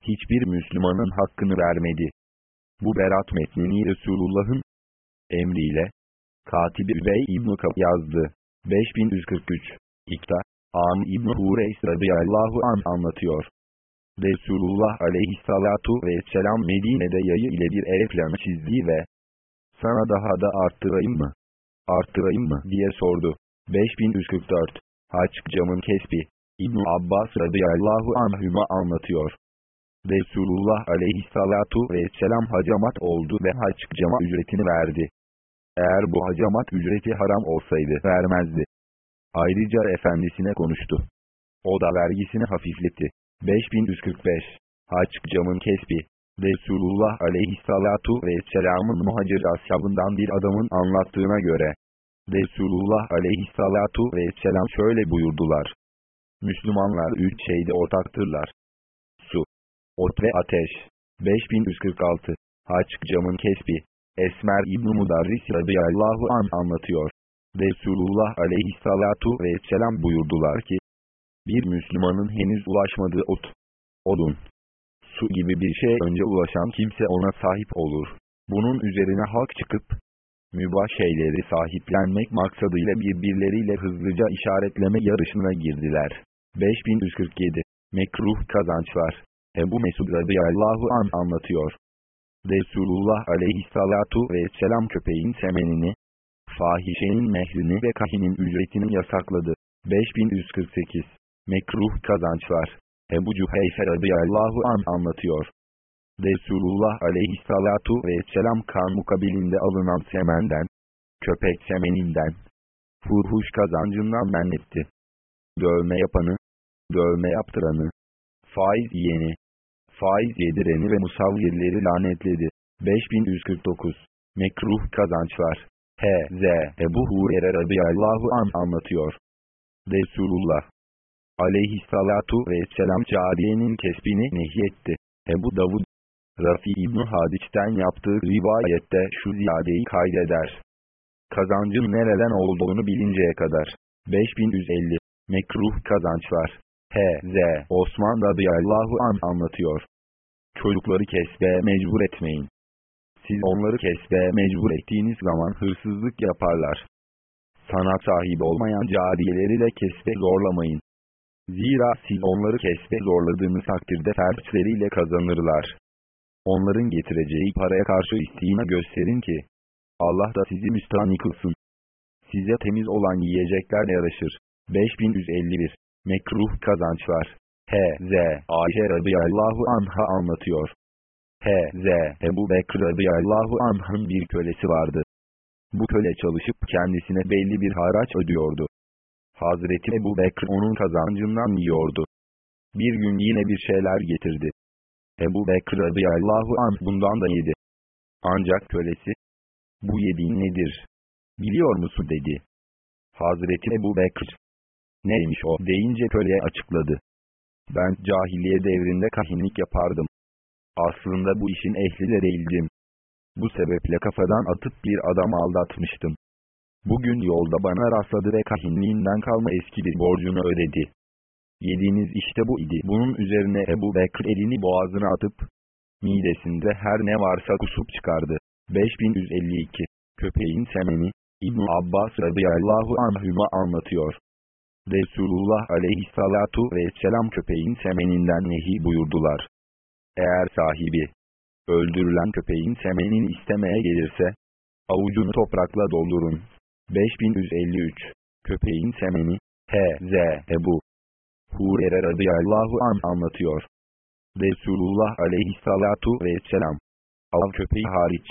S1: Hiçbir Müslümanın hakkını vermedi. Bu berat metnini Resulullah'ın emriyle Katibi Übey İbn-i yazdı. 5143 İkta, Am İbn-i Hureys radıyallahu an anlatıyor. Resulullah aleyhissalatu vesselam Medine'de yayı ile bir planı çizdi ve sana daha da arttırayım mı? Arttırayım mı diye sordu. 5144 Haç camın kesbi İbn Abbas radıyallahu anhüma anlatıyor. Resulullah aleyhissalatu vesselam hacamat oldu ve haç cama ücretini verdi. Eğer bu hacamat ücreti haram olsaydı vermezdi. Ayrıca efendisine konuştu. O da vergisini hafifletti. 5145 Haç camın kesbi Resulullah aleyhissalatu vesselamın muhacir ashabından bir adamın anlattığına göre Resulullah aleyhissalatu vesselam şöyle buyurdular. Müslümanlar üç şeyde ortaktırlar. Su, ot ve ateş. 5146 Haç camın kesbi Esmer İbn Mudarris radıyallahu an anlatıyor. Resulullah aleyhissalatu vesselam buyurdular ki, bir Müslümanın henüz ulaşmadığı ot, odun, su gibi bir şeye önce ulaşan kimse ona sahip olur. Bunun üzerine halk çıkıp, mübah şeyleri sahiplenmek maksadıyla birbirleriyle hızlıca işaretleme yarışına girdiler. 5147 Mekruh kazançlar Ebu Mesud radıyallahu an anlatıyor. Resulullah aleyhissalatu vesselam köpeğin semenini, fahişenin mehrini ve kahinin ücretini yasakladı. 5148 Mekruh kazançlar Ebu Cüheyfe radıyallahu an anlatıyor. Resulullah aleyhissalatu vesselam kan mukabilinde alınan semenden, köpek semeninden, furhuş kazancından men etti. Dövme yapanı, dövme yaptıranı, faiz yiyeni, faiz yedireni ve musavvirleri lanetledi. 5149 Mekruh kazançlar H.Z. Ebu Hurer'e radıyallahu an anlatıyor. Resulullah aleyhissalatu vesselam cariyenin kesbini nehyetti. Ebu Davud Rafi İbn Hadiç'ten yaptığı rivayette şu ziyadeyi kaydeder. Kazancın nereden olduğunu bilinceye kadar. 5150 Mekruh kazançlar H.Z. Osman radıyallahu an anlatıyor. Çocukları kesbeye mecbur etmeyin. Siz onları kesbeye mecbur ettiğiniz zaman hırsızlık yaparlar. Sanat sahibi olmayan cariyeleri de kesbe zorlamayın. Zira siz onları kesbe zorladığınız takdirde ferçleriyle kazanırlar. Onların getireceği paraya karşı istiğine gösterin ki, Allah da sizi müstahni kılsın. Size temiz olan yiyecekler yaraşır. 5151 Mekruh kazançlar H.Z. Ayşe radıyallahu anha anlatıyor. H.Z. Ebu Bekir radıyallahu anh'ın bir kölesi vardı. Bu köle çalışıp kendisine belli bir haraç ödüyordu. Hazreti Ebu Bekir onun kazancından yiyordu. Bir gün yine bir şeyler getirdi. Ebu Bekir radıyallahu anh bundan da yedi. Ancak kölesi, bu yediğin nedir? Biliyor musun dedi. Hazreti Ebu Bekir, neymiş o deyince köleye açıkladı. Ben cahiliye devrinde kahinlik yapardım. Aslında bu işin ehli de değildim. Bu sebeple kafadan atıp bir adam aldatmıştım. Bugün yolda bana rastladı ve kahinliğinden kalma eski bir borcunu ödedi. Yediğiniz işte bu idi. Bunun üzerine Ebu Bekir elini boğazına atıp, midesinde her ne varsa kusup çıkardı. 5152 Köpeğin semeni, İbn Abbas radıyallahu anhüma anlatıyor. Resulullah aleyhissalatu vesselam köpeğin semeninden nehi buyurdular. Eğer sahibi, öldürülen köpeğin semenini istemeye gelirse, avucunu toprakla doldurun. 5153 Köpeğin semeni, H.Z. Ebu Hurer'e radıyallahu an anlatıyor. Resulullah aleyhissalatu vesselam, av köpeği hariç,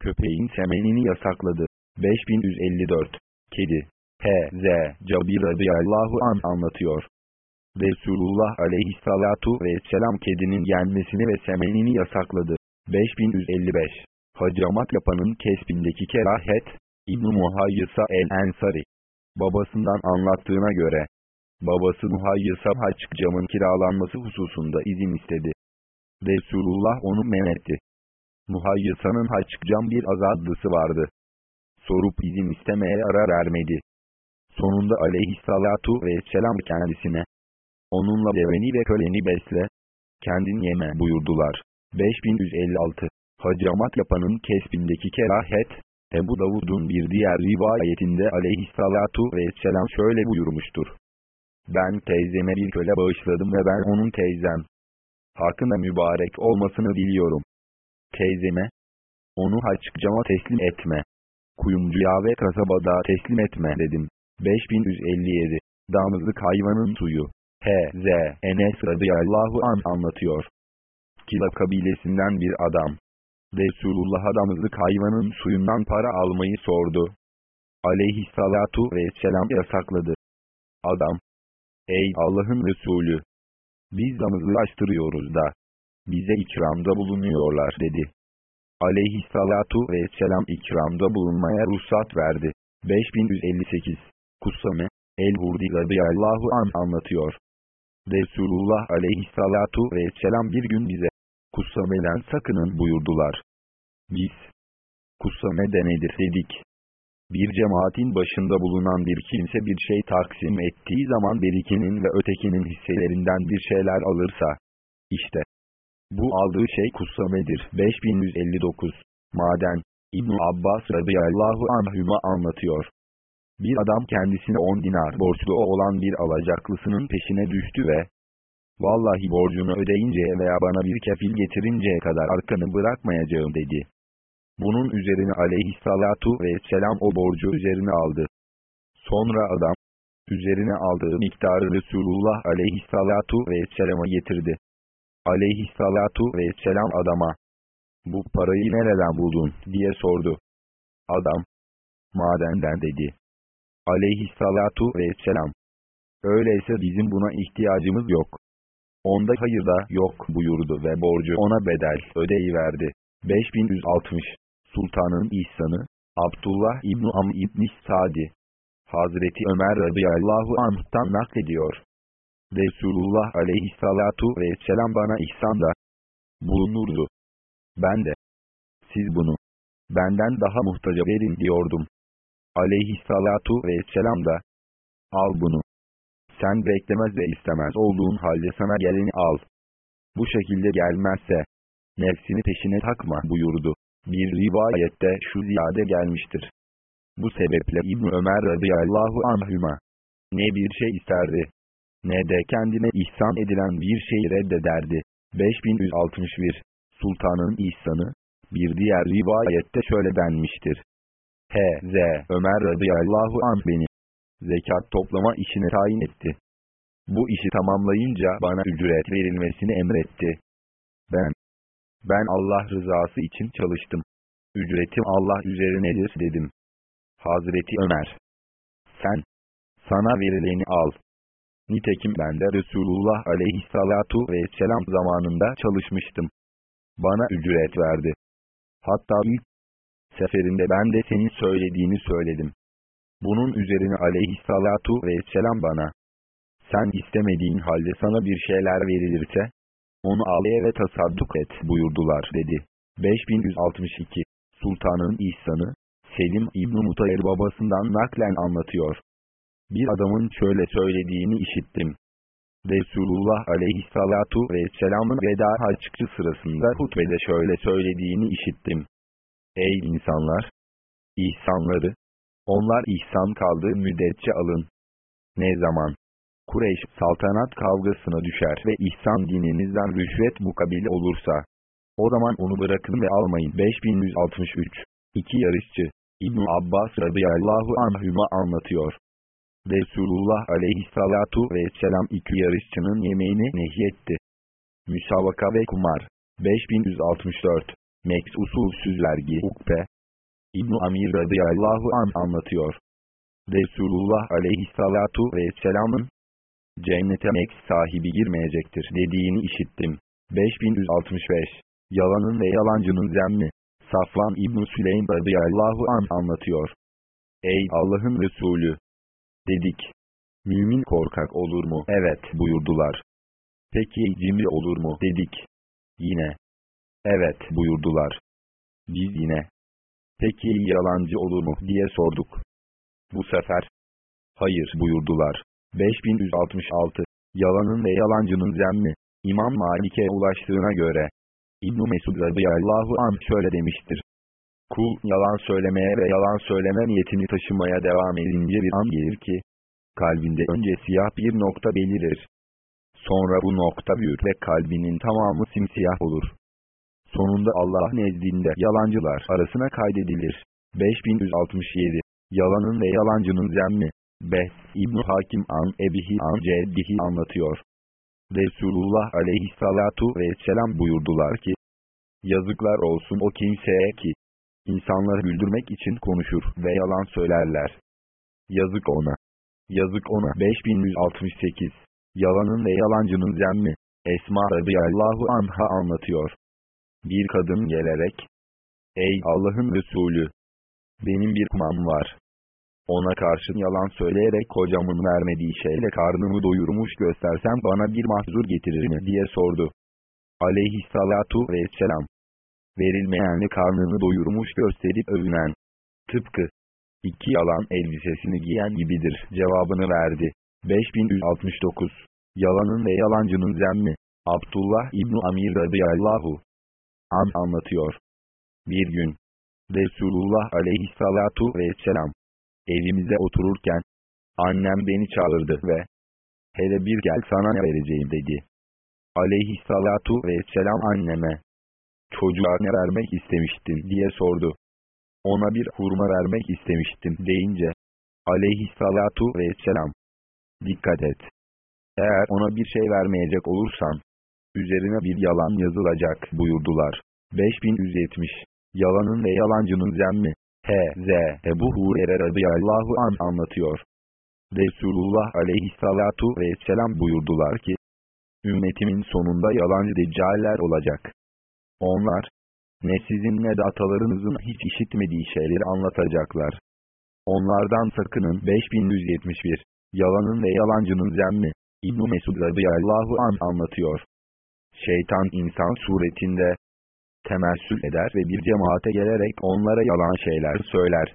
S1: köpeğin semenini yasakladı. 5154 Kedi H.Z. Cabir radıyallahu an anlatıyor. Resulullah aleyhissalatu vesselam kedinin yenmesini ve semenini yasakladı. 5155 Hacamat yapanın kesbindeki kerahet, İbn-i Muhayyısa el-Ensari, babasından anlattığına göre, babası Muhayyısa haç camın kiralanması hususunda izin istedi. Resulullah onu men etti. Muhayyısa'nın haç cam bir azadlısı vardı. Sorup izin istemeye ara vermedi. Sonunda aleyhissalatu vesselam kendisine, onunla deveni ve köleni besle, kendin yeme buyurdular. 5156 Hacamat yapanın kesbindeki kerahet, Ebu Davud'un bir diğer rivayetinde aleyhissalatu vesselam şöyle buyurmuştur. Ben teyzeme bir köle bağışladım ve ben onun teyzem. Hakkında mübarek olmasını biliyorum. Teyzeme, onu haçcama teslim etme. Kuyumcuya ve kasabada teslim etme dedim. 5157 Damızlık hayvanın suyu H.Z. Enes radıyallahu an anlatıyor. Kila kabilesinden bir adam. Resulullah'a damızlık hayvanın suyundan para almayı sordu. Aleyhissalatu vesselam yasakladı. Adam. Ey Allah'ın Resulü! Biz damızı açtırıyoruz da. Bize ikramda bulunuyorlar dedi. Aleyhissalatu vesselam ikramda bulunmaya ruhsat verdi. 5158 Kussame El-Hurdi radıyallahu an anlatıyor. Resulullah aleyhissalatu vesselam bir gün bize Kussame'den sakının buyurdular. Biz Kussame de nedir dedik. Bir cemaatin başında bulunan bir kimse bir şey taksim ettiği zaman berikinin ve ötekinin hisselerinden bir şeyler alırsa, işte, bu aldığı şey kussamedir. 5159 Maden, İbn Abbas radıyallahu anhüma anlatıyor. Bir adam kendisine 10 dinar borçlu olan bir alacaklısının peşine düştü ve Vallahi borcunu ödeyinceye veya bana bir kefil getirinceye kadar arkanı bırakmayacağım dedi. Bunun üzerine aleyhissalatu vesselam o borcu üzerine aldı. Sonra adam, üzerine aldığı miktarı Resulullah aleyhissalatu vesselama getirdi. Aleyhissalatu vesselam adama, bu parayı nereden buldun diye sordu. Adam, madenden dedi. Aleyhissalatu vesselam, öyleyse bizim buna ihtiyacımız yok. Onda hayır da yok buyurdu ve borcu ona bedel ödeyiverdi. 5160 Sultanın İhsanı, Abdullah İbni Am İbni Sadi, Hazreti Ömer radıyallahu anh'tan naklediyor. Resulullah aleyhissalatu vesselam bana ihsanda bulunurdu. Ben de, siz bunu, benden daha muhtaca verin diyordum. Aleyhissalatu vesselam da, al bunu. Sen beklemez ve istemez olduğun halde sana geleni al. Bu şekilde gelmezse, nefsini peşine takma buyurdu. Bir rivayette şu ziyade gelmiştir. Bu sebeple İbn Ömer radıyallahu anhüma ne bir şey isterdi ne de kendine ihsan edilen bir şeyi reddederdi. 5161 Sultanın ihsanı bir diğer rivayette şöyle denmiştir. H.Z. Ömer radıyallahu anh beni zekat toplama işine tayin etti. Bu işi tamamlayınca bana ücret verilmesini emretti. Ben, ben Allah rızası için çalıştım. Ücretim Allah üzerinedir dedim. Hazreti Ömer, sen, sana verileni al. Nitekim ben de Resulullah aleyhissalatu vesselam zamanında çalışmıştım. Bana ücret verdi. Hatta ilk seferinde ben de senin söylediğini söyledim. Bunun üzerine aleyhissalatu vesselam bana, sen istemediğin halde sana bir şeyler verilirse, onu al ve tasadduk et buyurdular dedi. 5162 Sultanın İhsanı, Selim İbn Mutayr babasından naklen anlatıyor. Bir adamın şöyle söylediğini işittim. Resulullah aleyhissalatu vesselamın veda haccı sırasında hutbede şöyle söylediğini işittim. Ey insanlar! İhsanları! Onlar ihsan kaldığı müddetçe alın. Ne zaman? Kureyş saltanat kavgasına düşer ve ihsan dininizden rüşvet mukabil olursa, o zaman onu bırakın ve almayın. 5163 İki yarışçı, İbn Abbas radıyallahu anhüma anlatıyor. Resulullah aleyhissalatu vesselam iki yarışçının yemeğini nehyetti. Müsabaka ve kumar. 5164 Meks usulsüzlergi Ukbe İbn Amir radıyallahu an anlatıyor. Resulullah aleyhissalatu vesselamın cennete meks sahibi girmeyecektir dediğini işittim. 5165 Yalanın ve yalancının zemmi Safvan İbn Süleym radıyallahu an anlatıyor. Ey Allah'ın Resulü! Dedik. Mümin korkak olur mu? Evet buyurdular. Peki cimri olur mu? Dedik. Yine. Evet buyurdular. Biz yine. Peki yalancı olur mu diye sorduk. Bu sefer. Hayır buyurdular. 5166 Yalanın ve yalancının zemmi İmam Malik'e ulaştığına göre İbn-i Mesud radıyallahu anh şöyle demiştir. Kul yalan söylemeye ve yalan söyleme niyetini taşımaya devam edince bir an gelir ki, kalbinde önce siyah bir nokta belirir. Sonra bu nokta büyür ve kalbinin tamamı simsiyah olur. Sonunda Allah nezdinde yalancılar arasına kaydedilir. 5167 Yalanın ve yalancının zemmi Beh, İbn Hakim an Ebihi an Ceddihi anlatıyor. Resulullah aleyhissalatu vesselam buyurdular ki, Yazıklar olsun o kimseye ki, insanları güldürmek için konuşur ve yalan söylerler. Yazık ona. Yazık ona. 5168 Yalanın ve yalancının zemmi. Esma radıyallahu anha anlatıyor. Bir kadın gelerek, Ey Allah'ın Resulü! Benim bir kumam var. Ona karşı yalan söyleyerek kocamın vermediği şeyle karnımı doyurmuş göstersem bana bir mahzur getirir mi diye sordu. Aleyhissalatu vesselam. Verilmeyenli karnını doyurmuş gösterip övünen. Tıpkı iki yalan elbisesini giyen gibidir cevabını verdi. 5169 Yalanın ve yalancının zemmi Abdullah İbni Amir radıyallahu an anlatıyor. Bir gün Resulullah aleyhissalatu vesselam evimize otururken annem beni çağırdı ve hele bir gel sana ne vereceğim dedi. Aleyhissalatu vesselam anneme çocuğa ne vermek istemiştin diye sordu. Ona bir hurma vermek istemiştim deyince aleyhissalatu vesselam dikkat et. Eğer ona bir şey vermeyecek olursan üzerine bir yalan yazılacak buyurdular. 5170 Yalanın ve yalancının zemmi H.Z. Ebu Hurer'e radıyallahu an anlatıyor. Resulullah aleyhissalatu vesselam buyurdular ki, Ümmetimin sonunda yalancı deccaller olacak. Onlar, ne sizin ne de atalarınızın hiç işitmediği şeyleri anlatacaklar. Onlardan sakının 5171 Yalanın ve yalancının zemmi İbn-i Mesud radıyallahu an anlatıyor. Şeytan insan suretinde temessül eder ve bir cemaate gelerek onlara yalan şeyler söyler.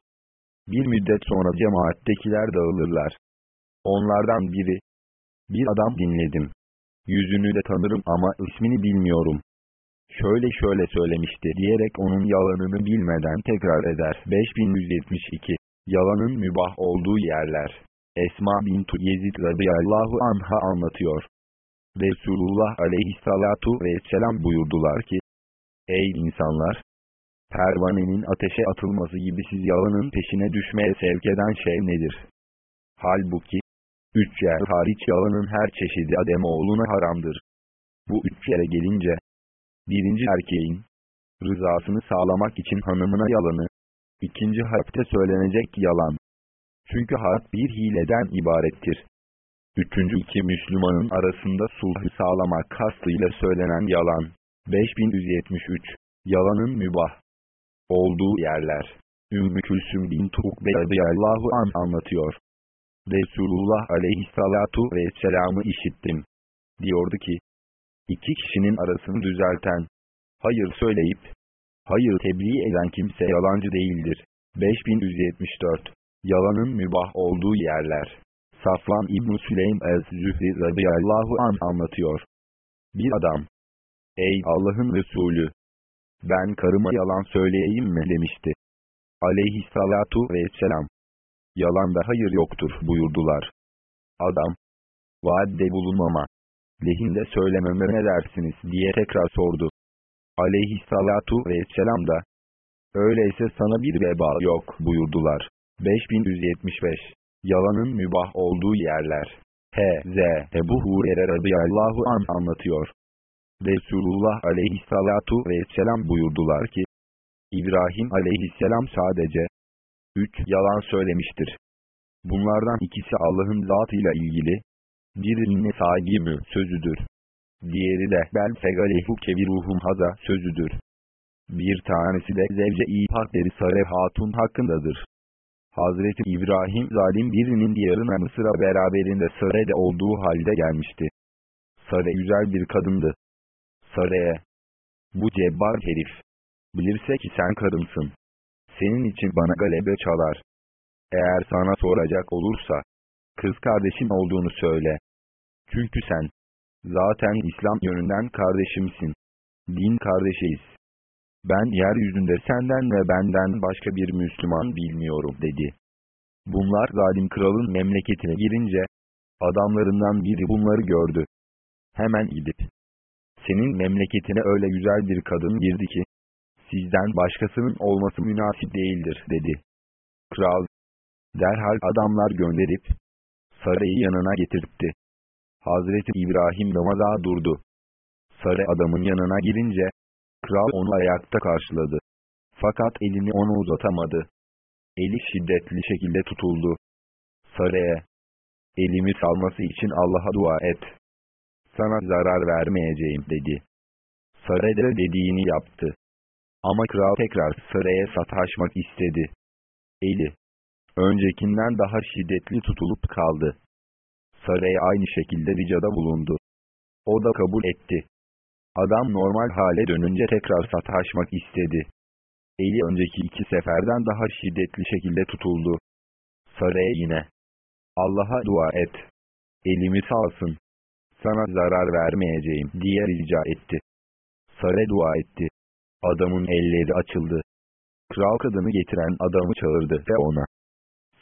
S1: Bir müddet sonra cemaattekiler dağılırlar. Onlardan biri, bir adam dinledim. Yüzünü de tanırım ama ismini bilmiyorum. Şöyle şöyle söylemişti diyerek onun yalanını bilmeden tekrar eder. 5172 Yalanın mübah olduğu yerler. Esma bintu Yezid radıyallahu anha anlatıyor. Resulullah aleyhissalatu vesselam buyurdular ki, Ey insanlar! Pervanenin ateşe atılması gibi siz yalanın peşine düşmeye sevk eden şey nedir? Halbuki, üç yer hariç yalanın her çeşidi Ademoğluna haramdır. Bu üç yere gelince, birinci erkeğin, rızasını sağlamak için hanımına yalanı, ikinci harpte söylenecek yalan. Çünkü harp bir hileden ibarettir. Üçüncü iki Müslümanın arasında sulhü sağlamak kastıyla söylenen yalan. 5173 Yalanın mübah olduğu yerler. Ümmü Külsüm bin Tukbe radıyallahu an anlatıyor. Resulullah aleyhissalatu vesselam'ı işittim. Diyordu ki, iki kişinin arasını düzelten, hayır söyleyip, hayır tebliğ eden kimse yalancı değildir. 5174 Yalanın mübah olduğu yerler. Saflan İbn Süleym el-Zühri radıyallahu an anlatıyor. Bir adam, Ey Allah'ın Resulü! Ben karıma yalan söyleyeyim mi demişti. Aleyhissalatu vesselam. Yalanda hayır yoktur buyurdular. Adam, vaadde bulunmama, lehinde söylememe ne dersiniz diye tekrar sordu. Aleyhissalatu vesselam da, öyleyse sana bir veba yok buyurdular. 5175 Yalanın mübah olduğu yerler. H.Z. Ebu Hurer'e radıyallahu an anlatıyor. Resulullah aleyhissalatu vesselam buyurdular ki, İbrahim aleyhisselam sadece üç yalan söylemiştir. Bunlardan ikisi Allah'ın zatıyla ilgili, birinin sahibimü sözüdür. Diğeri de bel fegalehu keviruhum haza sözüdür. Bir tanesi de zevce-i pakderi Sare Hatun hakkındadır. Hazreti İbrahim zalim birinin diyarına Mısır'a beraberinde Sare'de olduğu halde gelmişti. Sare güzel bir kadındı. Sare'ye, bu cebbar herif, bilirse ki sen karımsın. Senin için bana galebe çalar. Eğer sana soracak olursa, kız kardeşim olduğunu söyle. Çünkü sen, zaten İslam yönünden kardeşimsin. Din kardeşiyiz. Ben yeryüzünde senden ve benden başka bir Müslüman bilmiyorum dedi. Bunlar zalim kralın memleketine girince, adamlarından biri bunları gördü. Hemen gidip, senin memleketine öyle güzel bir kadın girdi ki, sizden başkasının olması münasip değildir dedi. Kral, derhal adamlar gönderip, sarayı yanına getirtti. Hazreti İbrahim namaza durdu. Sarı adamın yanına girince, kral onu ayakta karşıladı. Fakat elini ona uzatamadı. Eli şiddetli şekilde tutuldu. Sarı'ya, elimi salması için Allah'a dua et. sana zarar vermeyeceğim dedi. Sare de dediğini yaptı. Ama kral tekrar Sare'ye sataşmak istedi. Eli, öncekinden daha şiddetli tutulup kaldı. Sare'ye aynı şekilde ricada bulundu. O da kabul etti. Adam normal hale dönünce tekrar sataşmak istedi. Eli önceki iki seferden daha şiddetli şekilde tutuldu. Sare'ye yine. Allah'a dua et. Elimi salsın. Sana zarar vermeyeceğim diye rica etti. Sare dua etti. Adamın elleri açıldı. Kral kadını getiren adamı çağırdı ve ona.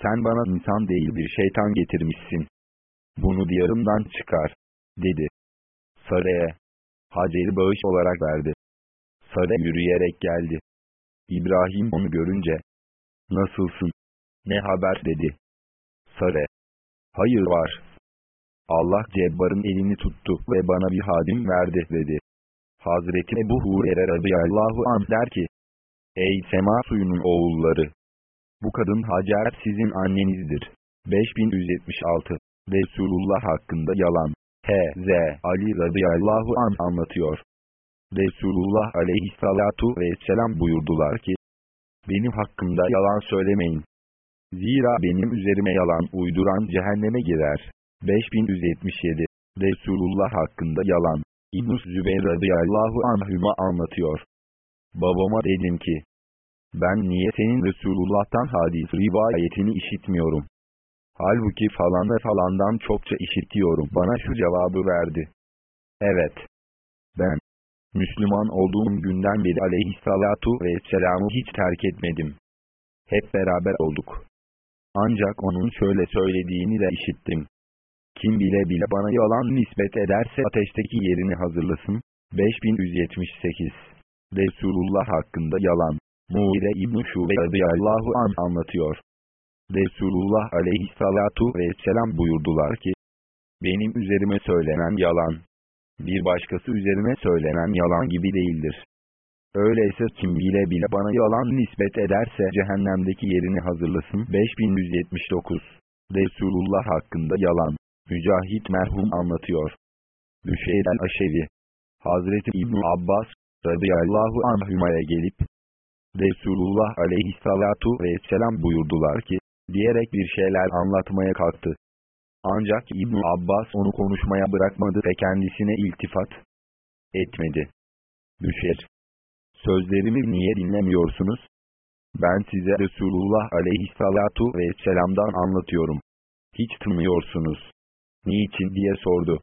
S1: Sen bana insan değil bir şeytan getirmişsin. Bunu diyarımdan çıkar. Dedi. Sare'ye. Hacer'i bağış olarak verdi. Sare yürüyerek geldi. İbrahim onu görünce. Nasılsın? Ne haber dedi. Sare. Hayır var. Allah Cebbar'ın elini tuttu ve bana bir hadim verdi dedi. Hazreti Ebu Hurer'e radıyallahu anh der ki, Ey sema suyunun oğulları! Bu kadın Hacer sizin annenizdir. 5176 Resulullah hakkında yalan. H.Z. Ali radıyallahu anh anlatıyor. Resulullah aleyhissalatu vesselam buyurdular ki, benim hakkımda yalan söylemeyin. Zira benim üzerime yalan uyduran cehenneme girer. 5177 Resulullah hakkında yalan. İbn-i Zübeyir radıyallahu anhüma anlatıyor. Babama dedim ki, ben niye senin Resulullah'tan hadis rivayetini işitmiyorum? Halbuki falan ve falandan çokça işitiyorum. Bana şu cevabı verdi. Evet. Ben, Müslüman olduğum günden beri aleyhissalatu vesselam'ı hiç terk etmedim. Hep beraber olduk. Ancak onun şöyle söylediğini de işittim. Kim bile bile bana yalan nispet ederse ateşteki yerini hazırlasın. 5178 Resulullah hakkında yalan. Muire İbn-i Şube radıyallahu an anlatıyor. Resulullah aleyhissalatu vesselam buyurdular ki, benim üzerime söylenen yalan, bir başkası üzerine söylenen yalan gibi değildir. Öyleyse kim bile bile bana yalan nispet ederse cehennemdeki yerini hazırlasın. 5179 Resulullah hakkında yalan. Mücahit merhum anlatıyor. Müşeyden Aşevi. Hazreti İbn Abbas radıyallahu anhümaya gelip Resulullah aleyhissalatu vesselam buyurdular ki diyerek bir şeyler anlatmaya kalktı. Ancak İbn Abbas onu konuşmaya bırakmadı ve kendisine iltifat etmedi. Düşer. Sözlerimi niye dinlemiyorsunuz? Ben size Resulullah aleyhissalatu vesselam'dan anlatıyorum. Hiç tınmıyorsunuz niçin diye sordu.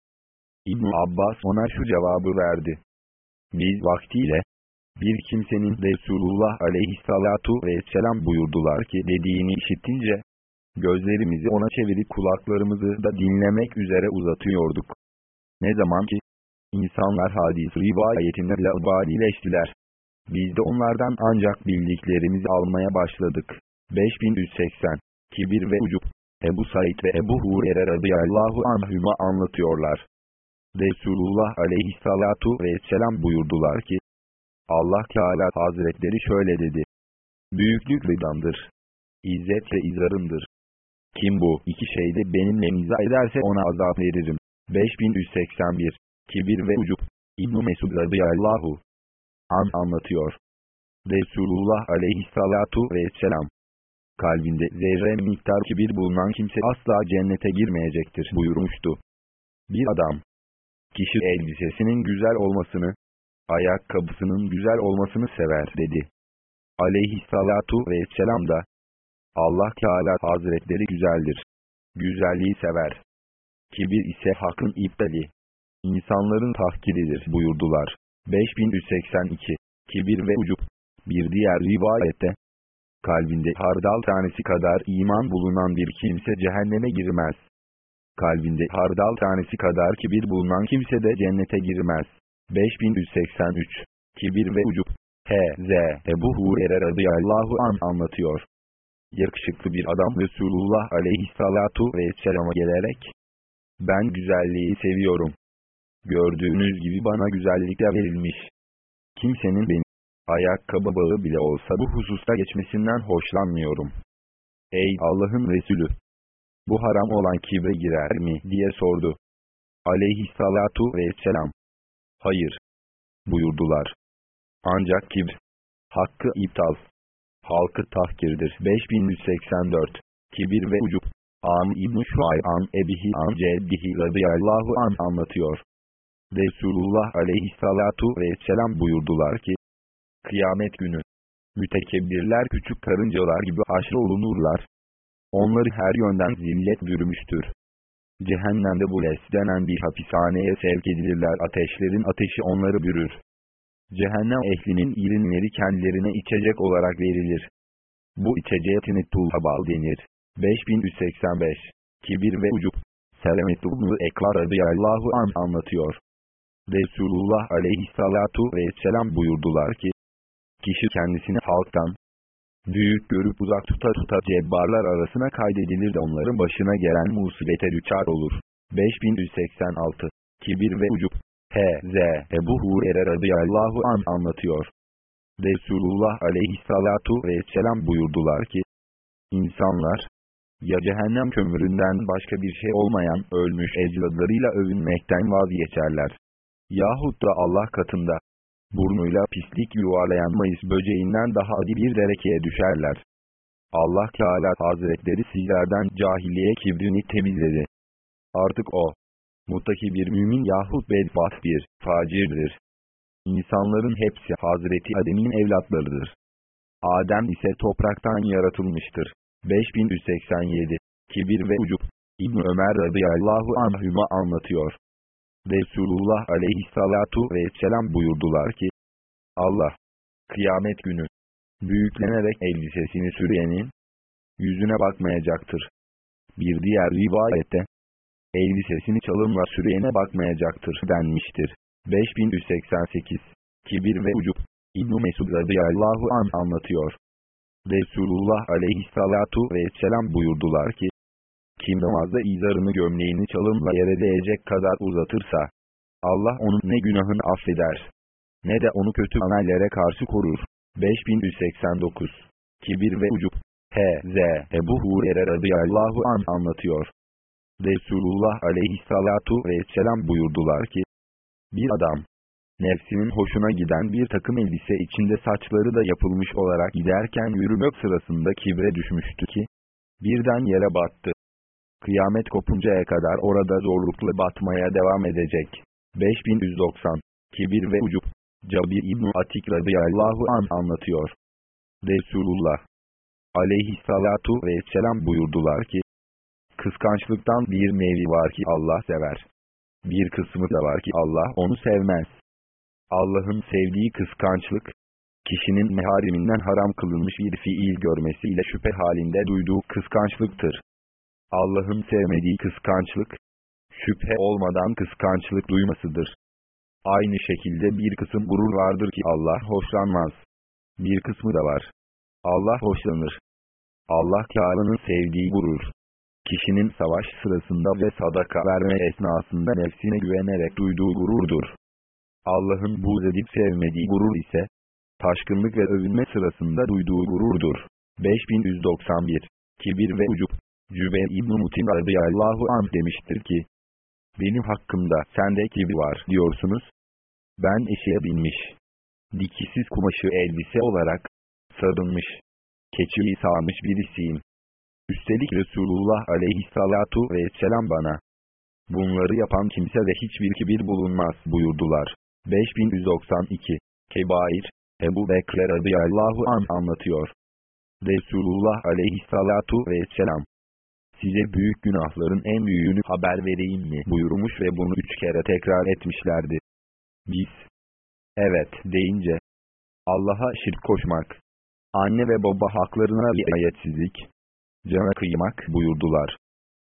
S1: İbn Abbas ona şu cevabı verdi. Biz vaktiyle, bir kimsenin Resulullah aleyhissalatu vesselam buyurdular ki dediğini işittince, gözlerimizi ona çevirip kulaklarımızı da dinlemek üzere uzatıyorduk. Ne zaman ki, insanlar hadis rivayetine labadileştiler. Biz de onlardan ancak bildiklerimizi almaya başladık. 5180 Kibir ve Ucup Ebu Said ve Ebu Hurer'e radıyallahu anhüma anlatıyorlar. Resulullah aleyhissalatu vesselam buyurdular ki, Allah Teala Hazretleri şöyle dedi. Büyüklük rıdandır. İzzet ve izarımdır. Kim bu iki şeyde benimle miza ederse ona azap veririm. 5181 Kibir ve Ucup İbn-i Mesud radıyallahu an anlatıyor. Resulullah aleyhissalatu vesselam kalbinde zerre miktar kibir bulunan kimse asla cennete girmeyecektir buyurmuştu. Bir adam, kişi elbisesinin güzel olmasını, ayakkabısının güzel olmasını sever dedi. Aleyhissalatu vesselam da, Allah Teala Hazretleri güzeldir. Güzelliği sever. Kibir ise hakkın iptali. İnsanların tahkiridir buyurdular. 5182 Kibir ve ucup Bir diğer rivayette, kalbinde hardal tanesi kadar iman bulunan bir kimse cehenneme girmez. Kalbinde hardal tanesi kadar kibir bulunan kimse de cennete girmez. 5183 Kibir ve ucup H.Z. Ebu Hurer'e radıyallahu an anlatıyor. Yakışıklı bir adam Resulullah aleyhissalatu vesselama gelerek Ben güzelliği seviyorum. Gördüğünüz gibi bana güzellikler verilmiş. Kimsenin beni ayakkabı bağı bile olsa bu hususta geçmesinden hoşlanmıyorum. Ey Allah'ın Resulü! Bu haram olan kibre girer mi diye sordu. Aleyhissalatu vesselam. Hayır. Buyurdular. Ancak kibr. Hakkı iptal. Halkı tahkirdir. 5184. Kibir ve ucup. Am İbn-i Şuay'an Ebihi An Ceddihi radıyallahu an anlatıyor. Resulullah aleyhissalatu vesselam buyurdular ki, Kıyamet günü, mütekebbirler küçük karıncalar gibi haşr olunurlar. Onları her yönden zillet bürümüştür. Cehennemde bu denen bir hapishaneye sevk edilirler ateşlerin ateşi onları bürür. Cehennem ehlinin irinleri kendilerine içecek olarak verilir. Bu içeceğe tinittul denir. 5185 Kibir ve ucup Selamet ibn Eklar radıyallahu an anlatıyor. Resulullah aleyhissalatu vesselam buyurdular ki, kişi kendisini halktan, büyük görüp uzak tuta tuta cebbarlar arasına kaydedilir de onların başına gelen musibete düçar olur. 5186 Kibir ve ucup H.Z. Ebu Hurer'e radıyallahu an anlatıyor. Resulullah aleyhissalatu vesselam buyurdular ki, İnsanlar, ya cehennem kömüründen başka bir şey olmayan ölmüş ecdadlarıyla övünmekten vazgeçerler. Yahut da Allah katında, burnuyla pislik yuvarlayan mayıs böceğinden daha adi bir derekeye düşerler. Allah Teala Hazretleri sizlerden cahiliye kibrini temizledi. Artık o, muttaki bir mümin yahut bedbaht bir facirdir. İnsanların hepsi Hazreti Adem'in evlatlarıdır. Adem ise topraktan yaratılmıştır. 5187 Kibir ve Ucup İbn Ömer radıyallahu anhüma anlatıyor. Resulullah aleyhissalatu vesselam buyurdular ki, Allah, kıyamet günü, büyüklenerek elbisesini süreyenin, yüzüne bakmayacaktır. Bir diğer rivayette, elbisesini çalımla süreyene bakmayacaktır denmiştir. 5188 Kibir ve Ucup İbn-i Mesud radıyallahu an anlatıyor. Resulullah aleyhissalatu vesselam buyurdular ki, kim namazda izarını gömleğini çalımla yere değecek kadar uzatırsa, Allah onun ne günahını affeder, ne de onu kötü amellere karşı korur. 5189 Kibir ve Ucup H.Z. Ebu Hurer'e radıyallahu an anlatıyor. Resulullah aleyhissalatu vesselam buyurdular ki, bir adam, nefsinin hoşuna giden bir takım elbise içinde saçları da yapılmış olarak giderken yürümek sırasında kibre düşmüştü ki, birden yere battı. Kıyamet kopuncaya kadar orada zorlukla batmaya devam edecek. 5190 Kibir ve Ucup Cabir İbn Atik radıyallahu an anlatıyor. Resulullah aleyhissalatu vesselam buyurdular ki, kıskançlıktan bir nevi var ki Allah sever. Bir kısmı da var ki Allah onu sevmez. Allah'ın sevdiği kıskançlık, kişinin mehariminden haram kılınmış bir fiil görmesiyle şüphe halinde duyduğu kıskançlıktır. Allah'ın sevmediği kıskançlık, şüphe olmadan kıskançlık duymasıdır. Aynı şekilde bir kısım gurur vardır ki Allah hoşlanmaz. Bir kısmı da var. Allah hoşlanır. Allah Teala'nın sevdiği gurur. Kişinin savaş sırasında ve sadaka verme esnasında nefsine güvenerek duyduğu gururdur. Allah'ın buğz edip sevmediği gurur ise, taşkınlık ve övünme sırasında duyduğu gururdur. 5191 Kibir ve Ucup Cübeyr İbn-i Mutim radıyallahu anh demiştir ki, benim hakkımda sende kibir var diyorsunuz. Ben eşeğe binmiş, dikisiz kumaşı elbise olarak, sarılmış, keçiyi sağmış birisiyim. Üstelik Resulullah aleyhissalatu vesselam bana, bunları yapan kimse de hiçbir kibir bulunmaz buyurdular. 5192 Kebair Ebu Bekir radıyallahu an anlatıyor. Resulullah aleyhissalatu vesselam size büyük günahların en büyüğünü haber vereyim mi buyurmuş ve bunu üç kere tekrar etmişlerdi. Biz, evet deyince, Allah'a şirk koşmak, anne ve baba haklarına riayetsizlik, cana kıymak buyurdular.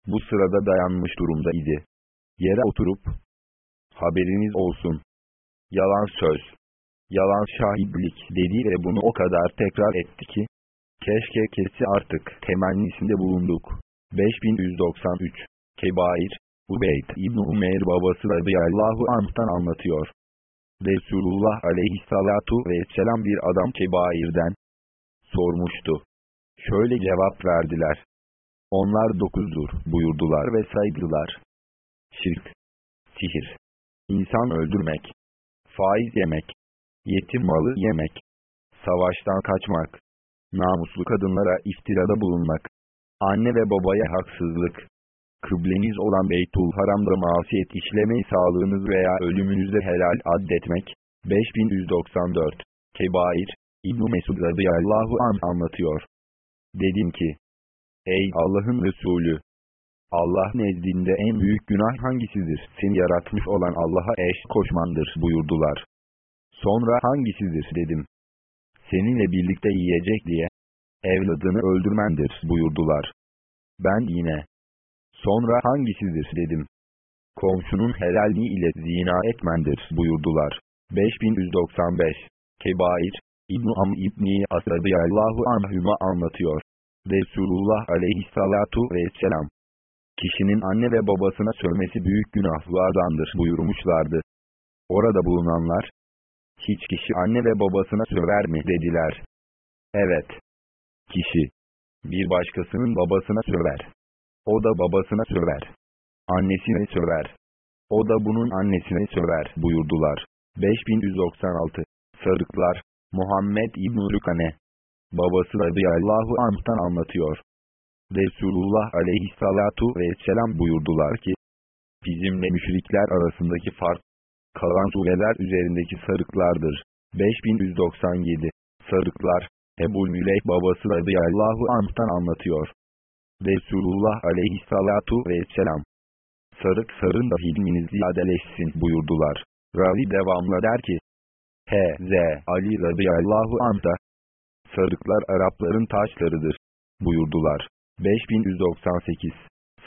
S1: Bu sırada dayanmış durumda idi. Yere oturup, haberiniz olsun, yalan söz, yalan şahitlik dedi ve bunu o kadar tekrar etti ki, keşke kesi artık temennisinde bulunduk. 5193 Kebair Ubeyd İbn Umeyr babası radıyallahu anh'tan anlatıyor. Resulullah aleyhissalatu vesselam bir adam Kebair'den sormuştu. Şöyle cevap verdiler. Onlar dokuzdur buyurdular ve saydılar. Şirk, sihir, insan öldürmek, faiz yemek, yetim malı yemek, savaştan kaçmak, namuslu kadınlara iftirada bulunmak, anne ve babaya haksızlık, kıbleniz olan Beytul Haram'da masiyet işlemeyi sağlığınız veya ölümünüzde helal addetmek, 5194, Kebair, İbn-i Mesud radıyallahu an anlatıyor. Dedim ki, Ey Allah'ın Resulü! Allah nezdinde en büyük günah hangisidir? Seni yaratmış olan Allah'a eş koşmandır buyurdular. Sonra hangisidir dedim. Seninle birlikte yiyecek diye evladını öldürmendir buyurdular. Ben yine. Sonra hangisidir dedim. Komşunun helalliği ile zina etmendir buyurdular. 5195 Kebair İbn-i Am İbni As radıyallahu anhüma anlatıyor. Resulullah aleyhissalatu vesselam kişinin anne ve babasına sövmesi büyük günahlardandır buyurmuşlardı. Orada bulunanlar, hiç kişi anne ve babasına söver mi dediler. Evet. Kişi, bir başkasının babasına söver. O da babasına söver. Annesine söver. O da bunun annesine söver buyurdular. 5196 Sarıklar Muhammed İbn-i Lükane Babası radıyallahu anh'tan anlatıyor. Resulullah aleyhissalatu vesselam buyurdular ki, bizimle müşrikler arasındaki fark, kalan sureler üzerindeki sarıklardır. 5197 Sarıklar, Ebu Mülek babası radıyallahu anh'tan anlatıyor. Resulullah aleyhissalatu vesselam, sarık sarın da hilminiz ziyadeleşsin buyurdular. Ravi devamla der ki, H.Z. Ali radıyallahu anh da, sarıklar Arapların taşlarıdır buyurdular. 5198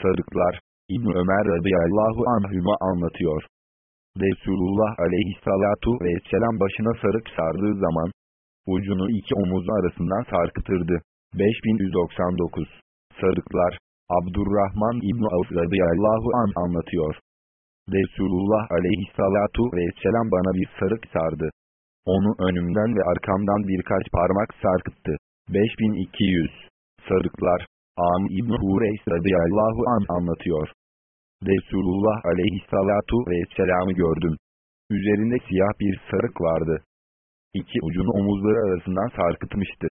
S1: Sarıklar İbn Ömer radıyallahu anhüma anlatıyor. Resulullah aleyhissalatu vesselam başına sarık sardığı zaman ucunu iki omuzu arasından sarkıtırdı. 5199 Sarıklar Abdurrahman İbn Avf radıyallahu an anlatıyor. Resulullah aleyhissalatu vesselam bana bir sarık sardı. Onu önümden ve arkamdan birkaç parmak sarkıttı. 5200 Sarıklar Am İbn Hureys radıyallahu an anlatıyor. Resulullah aleyhissalatu vesselam'ı gördüm. Üzerinde siyah bir sarık vardı. İki ucunu omuzları arasından sarkıtmıştı.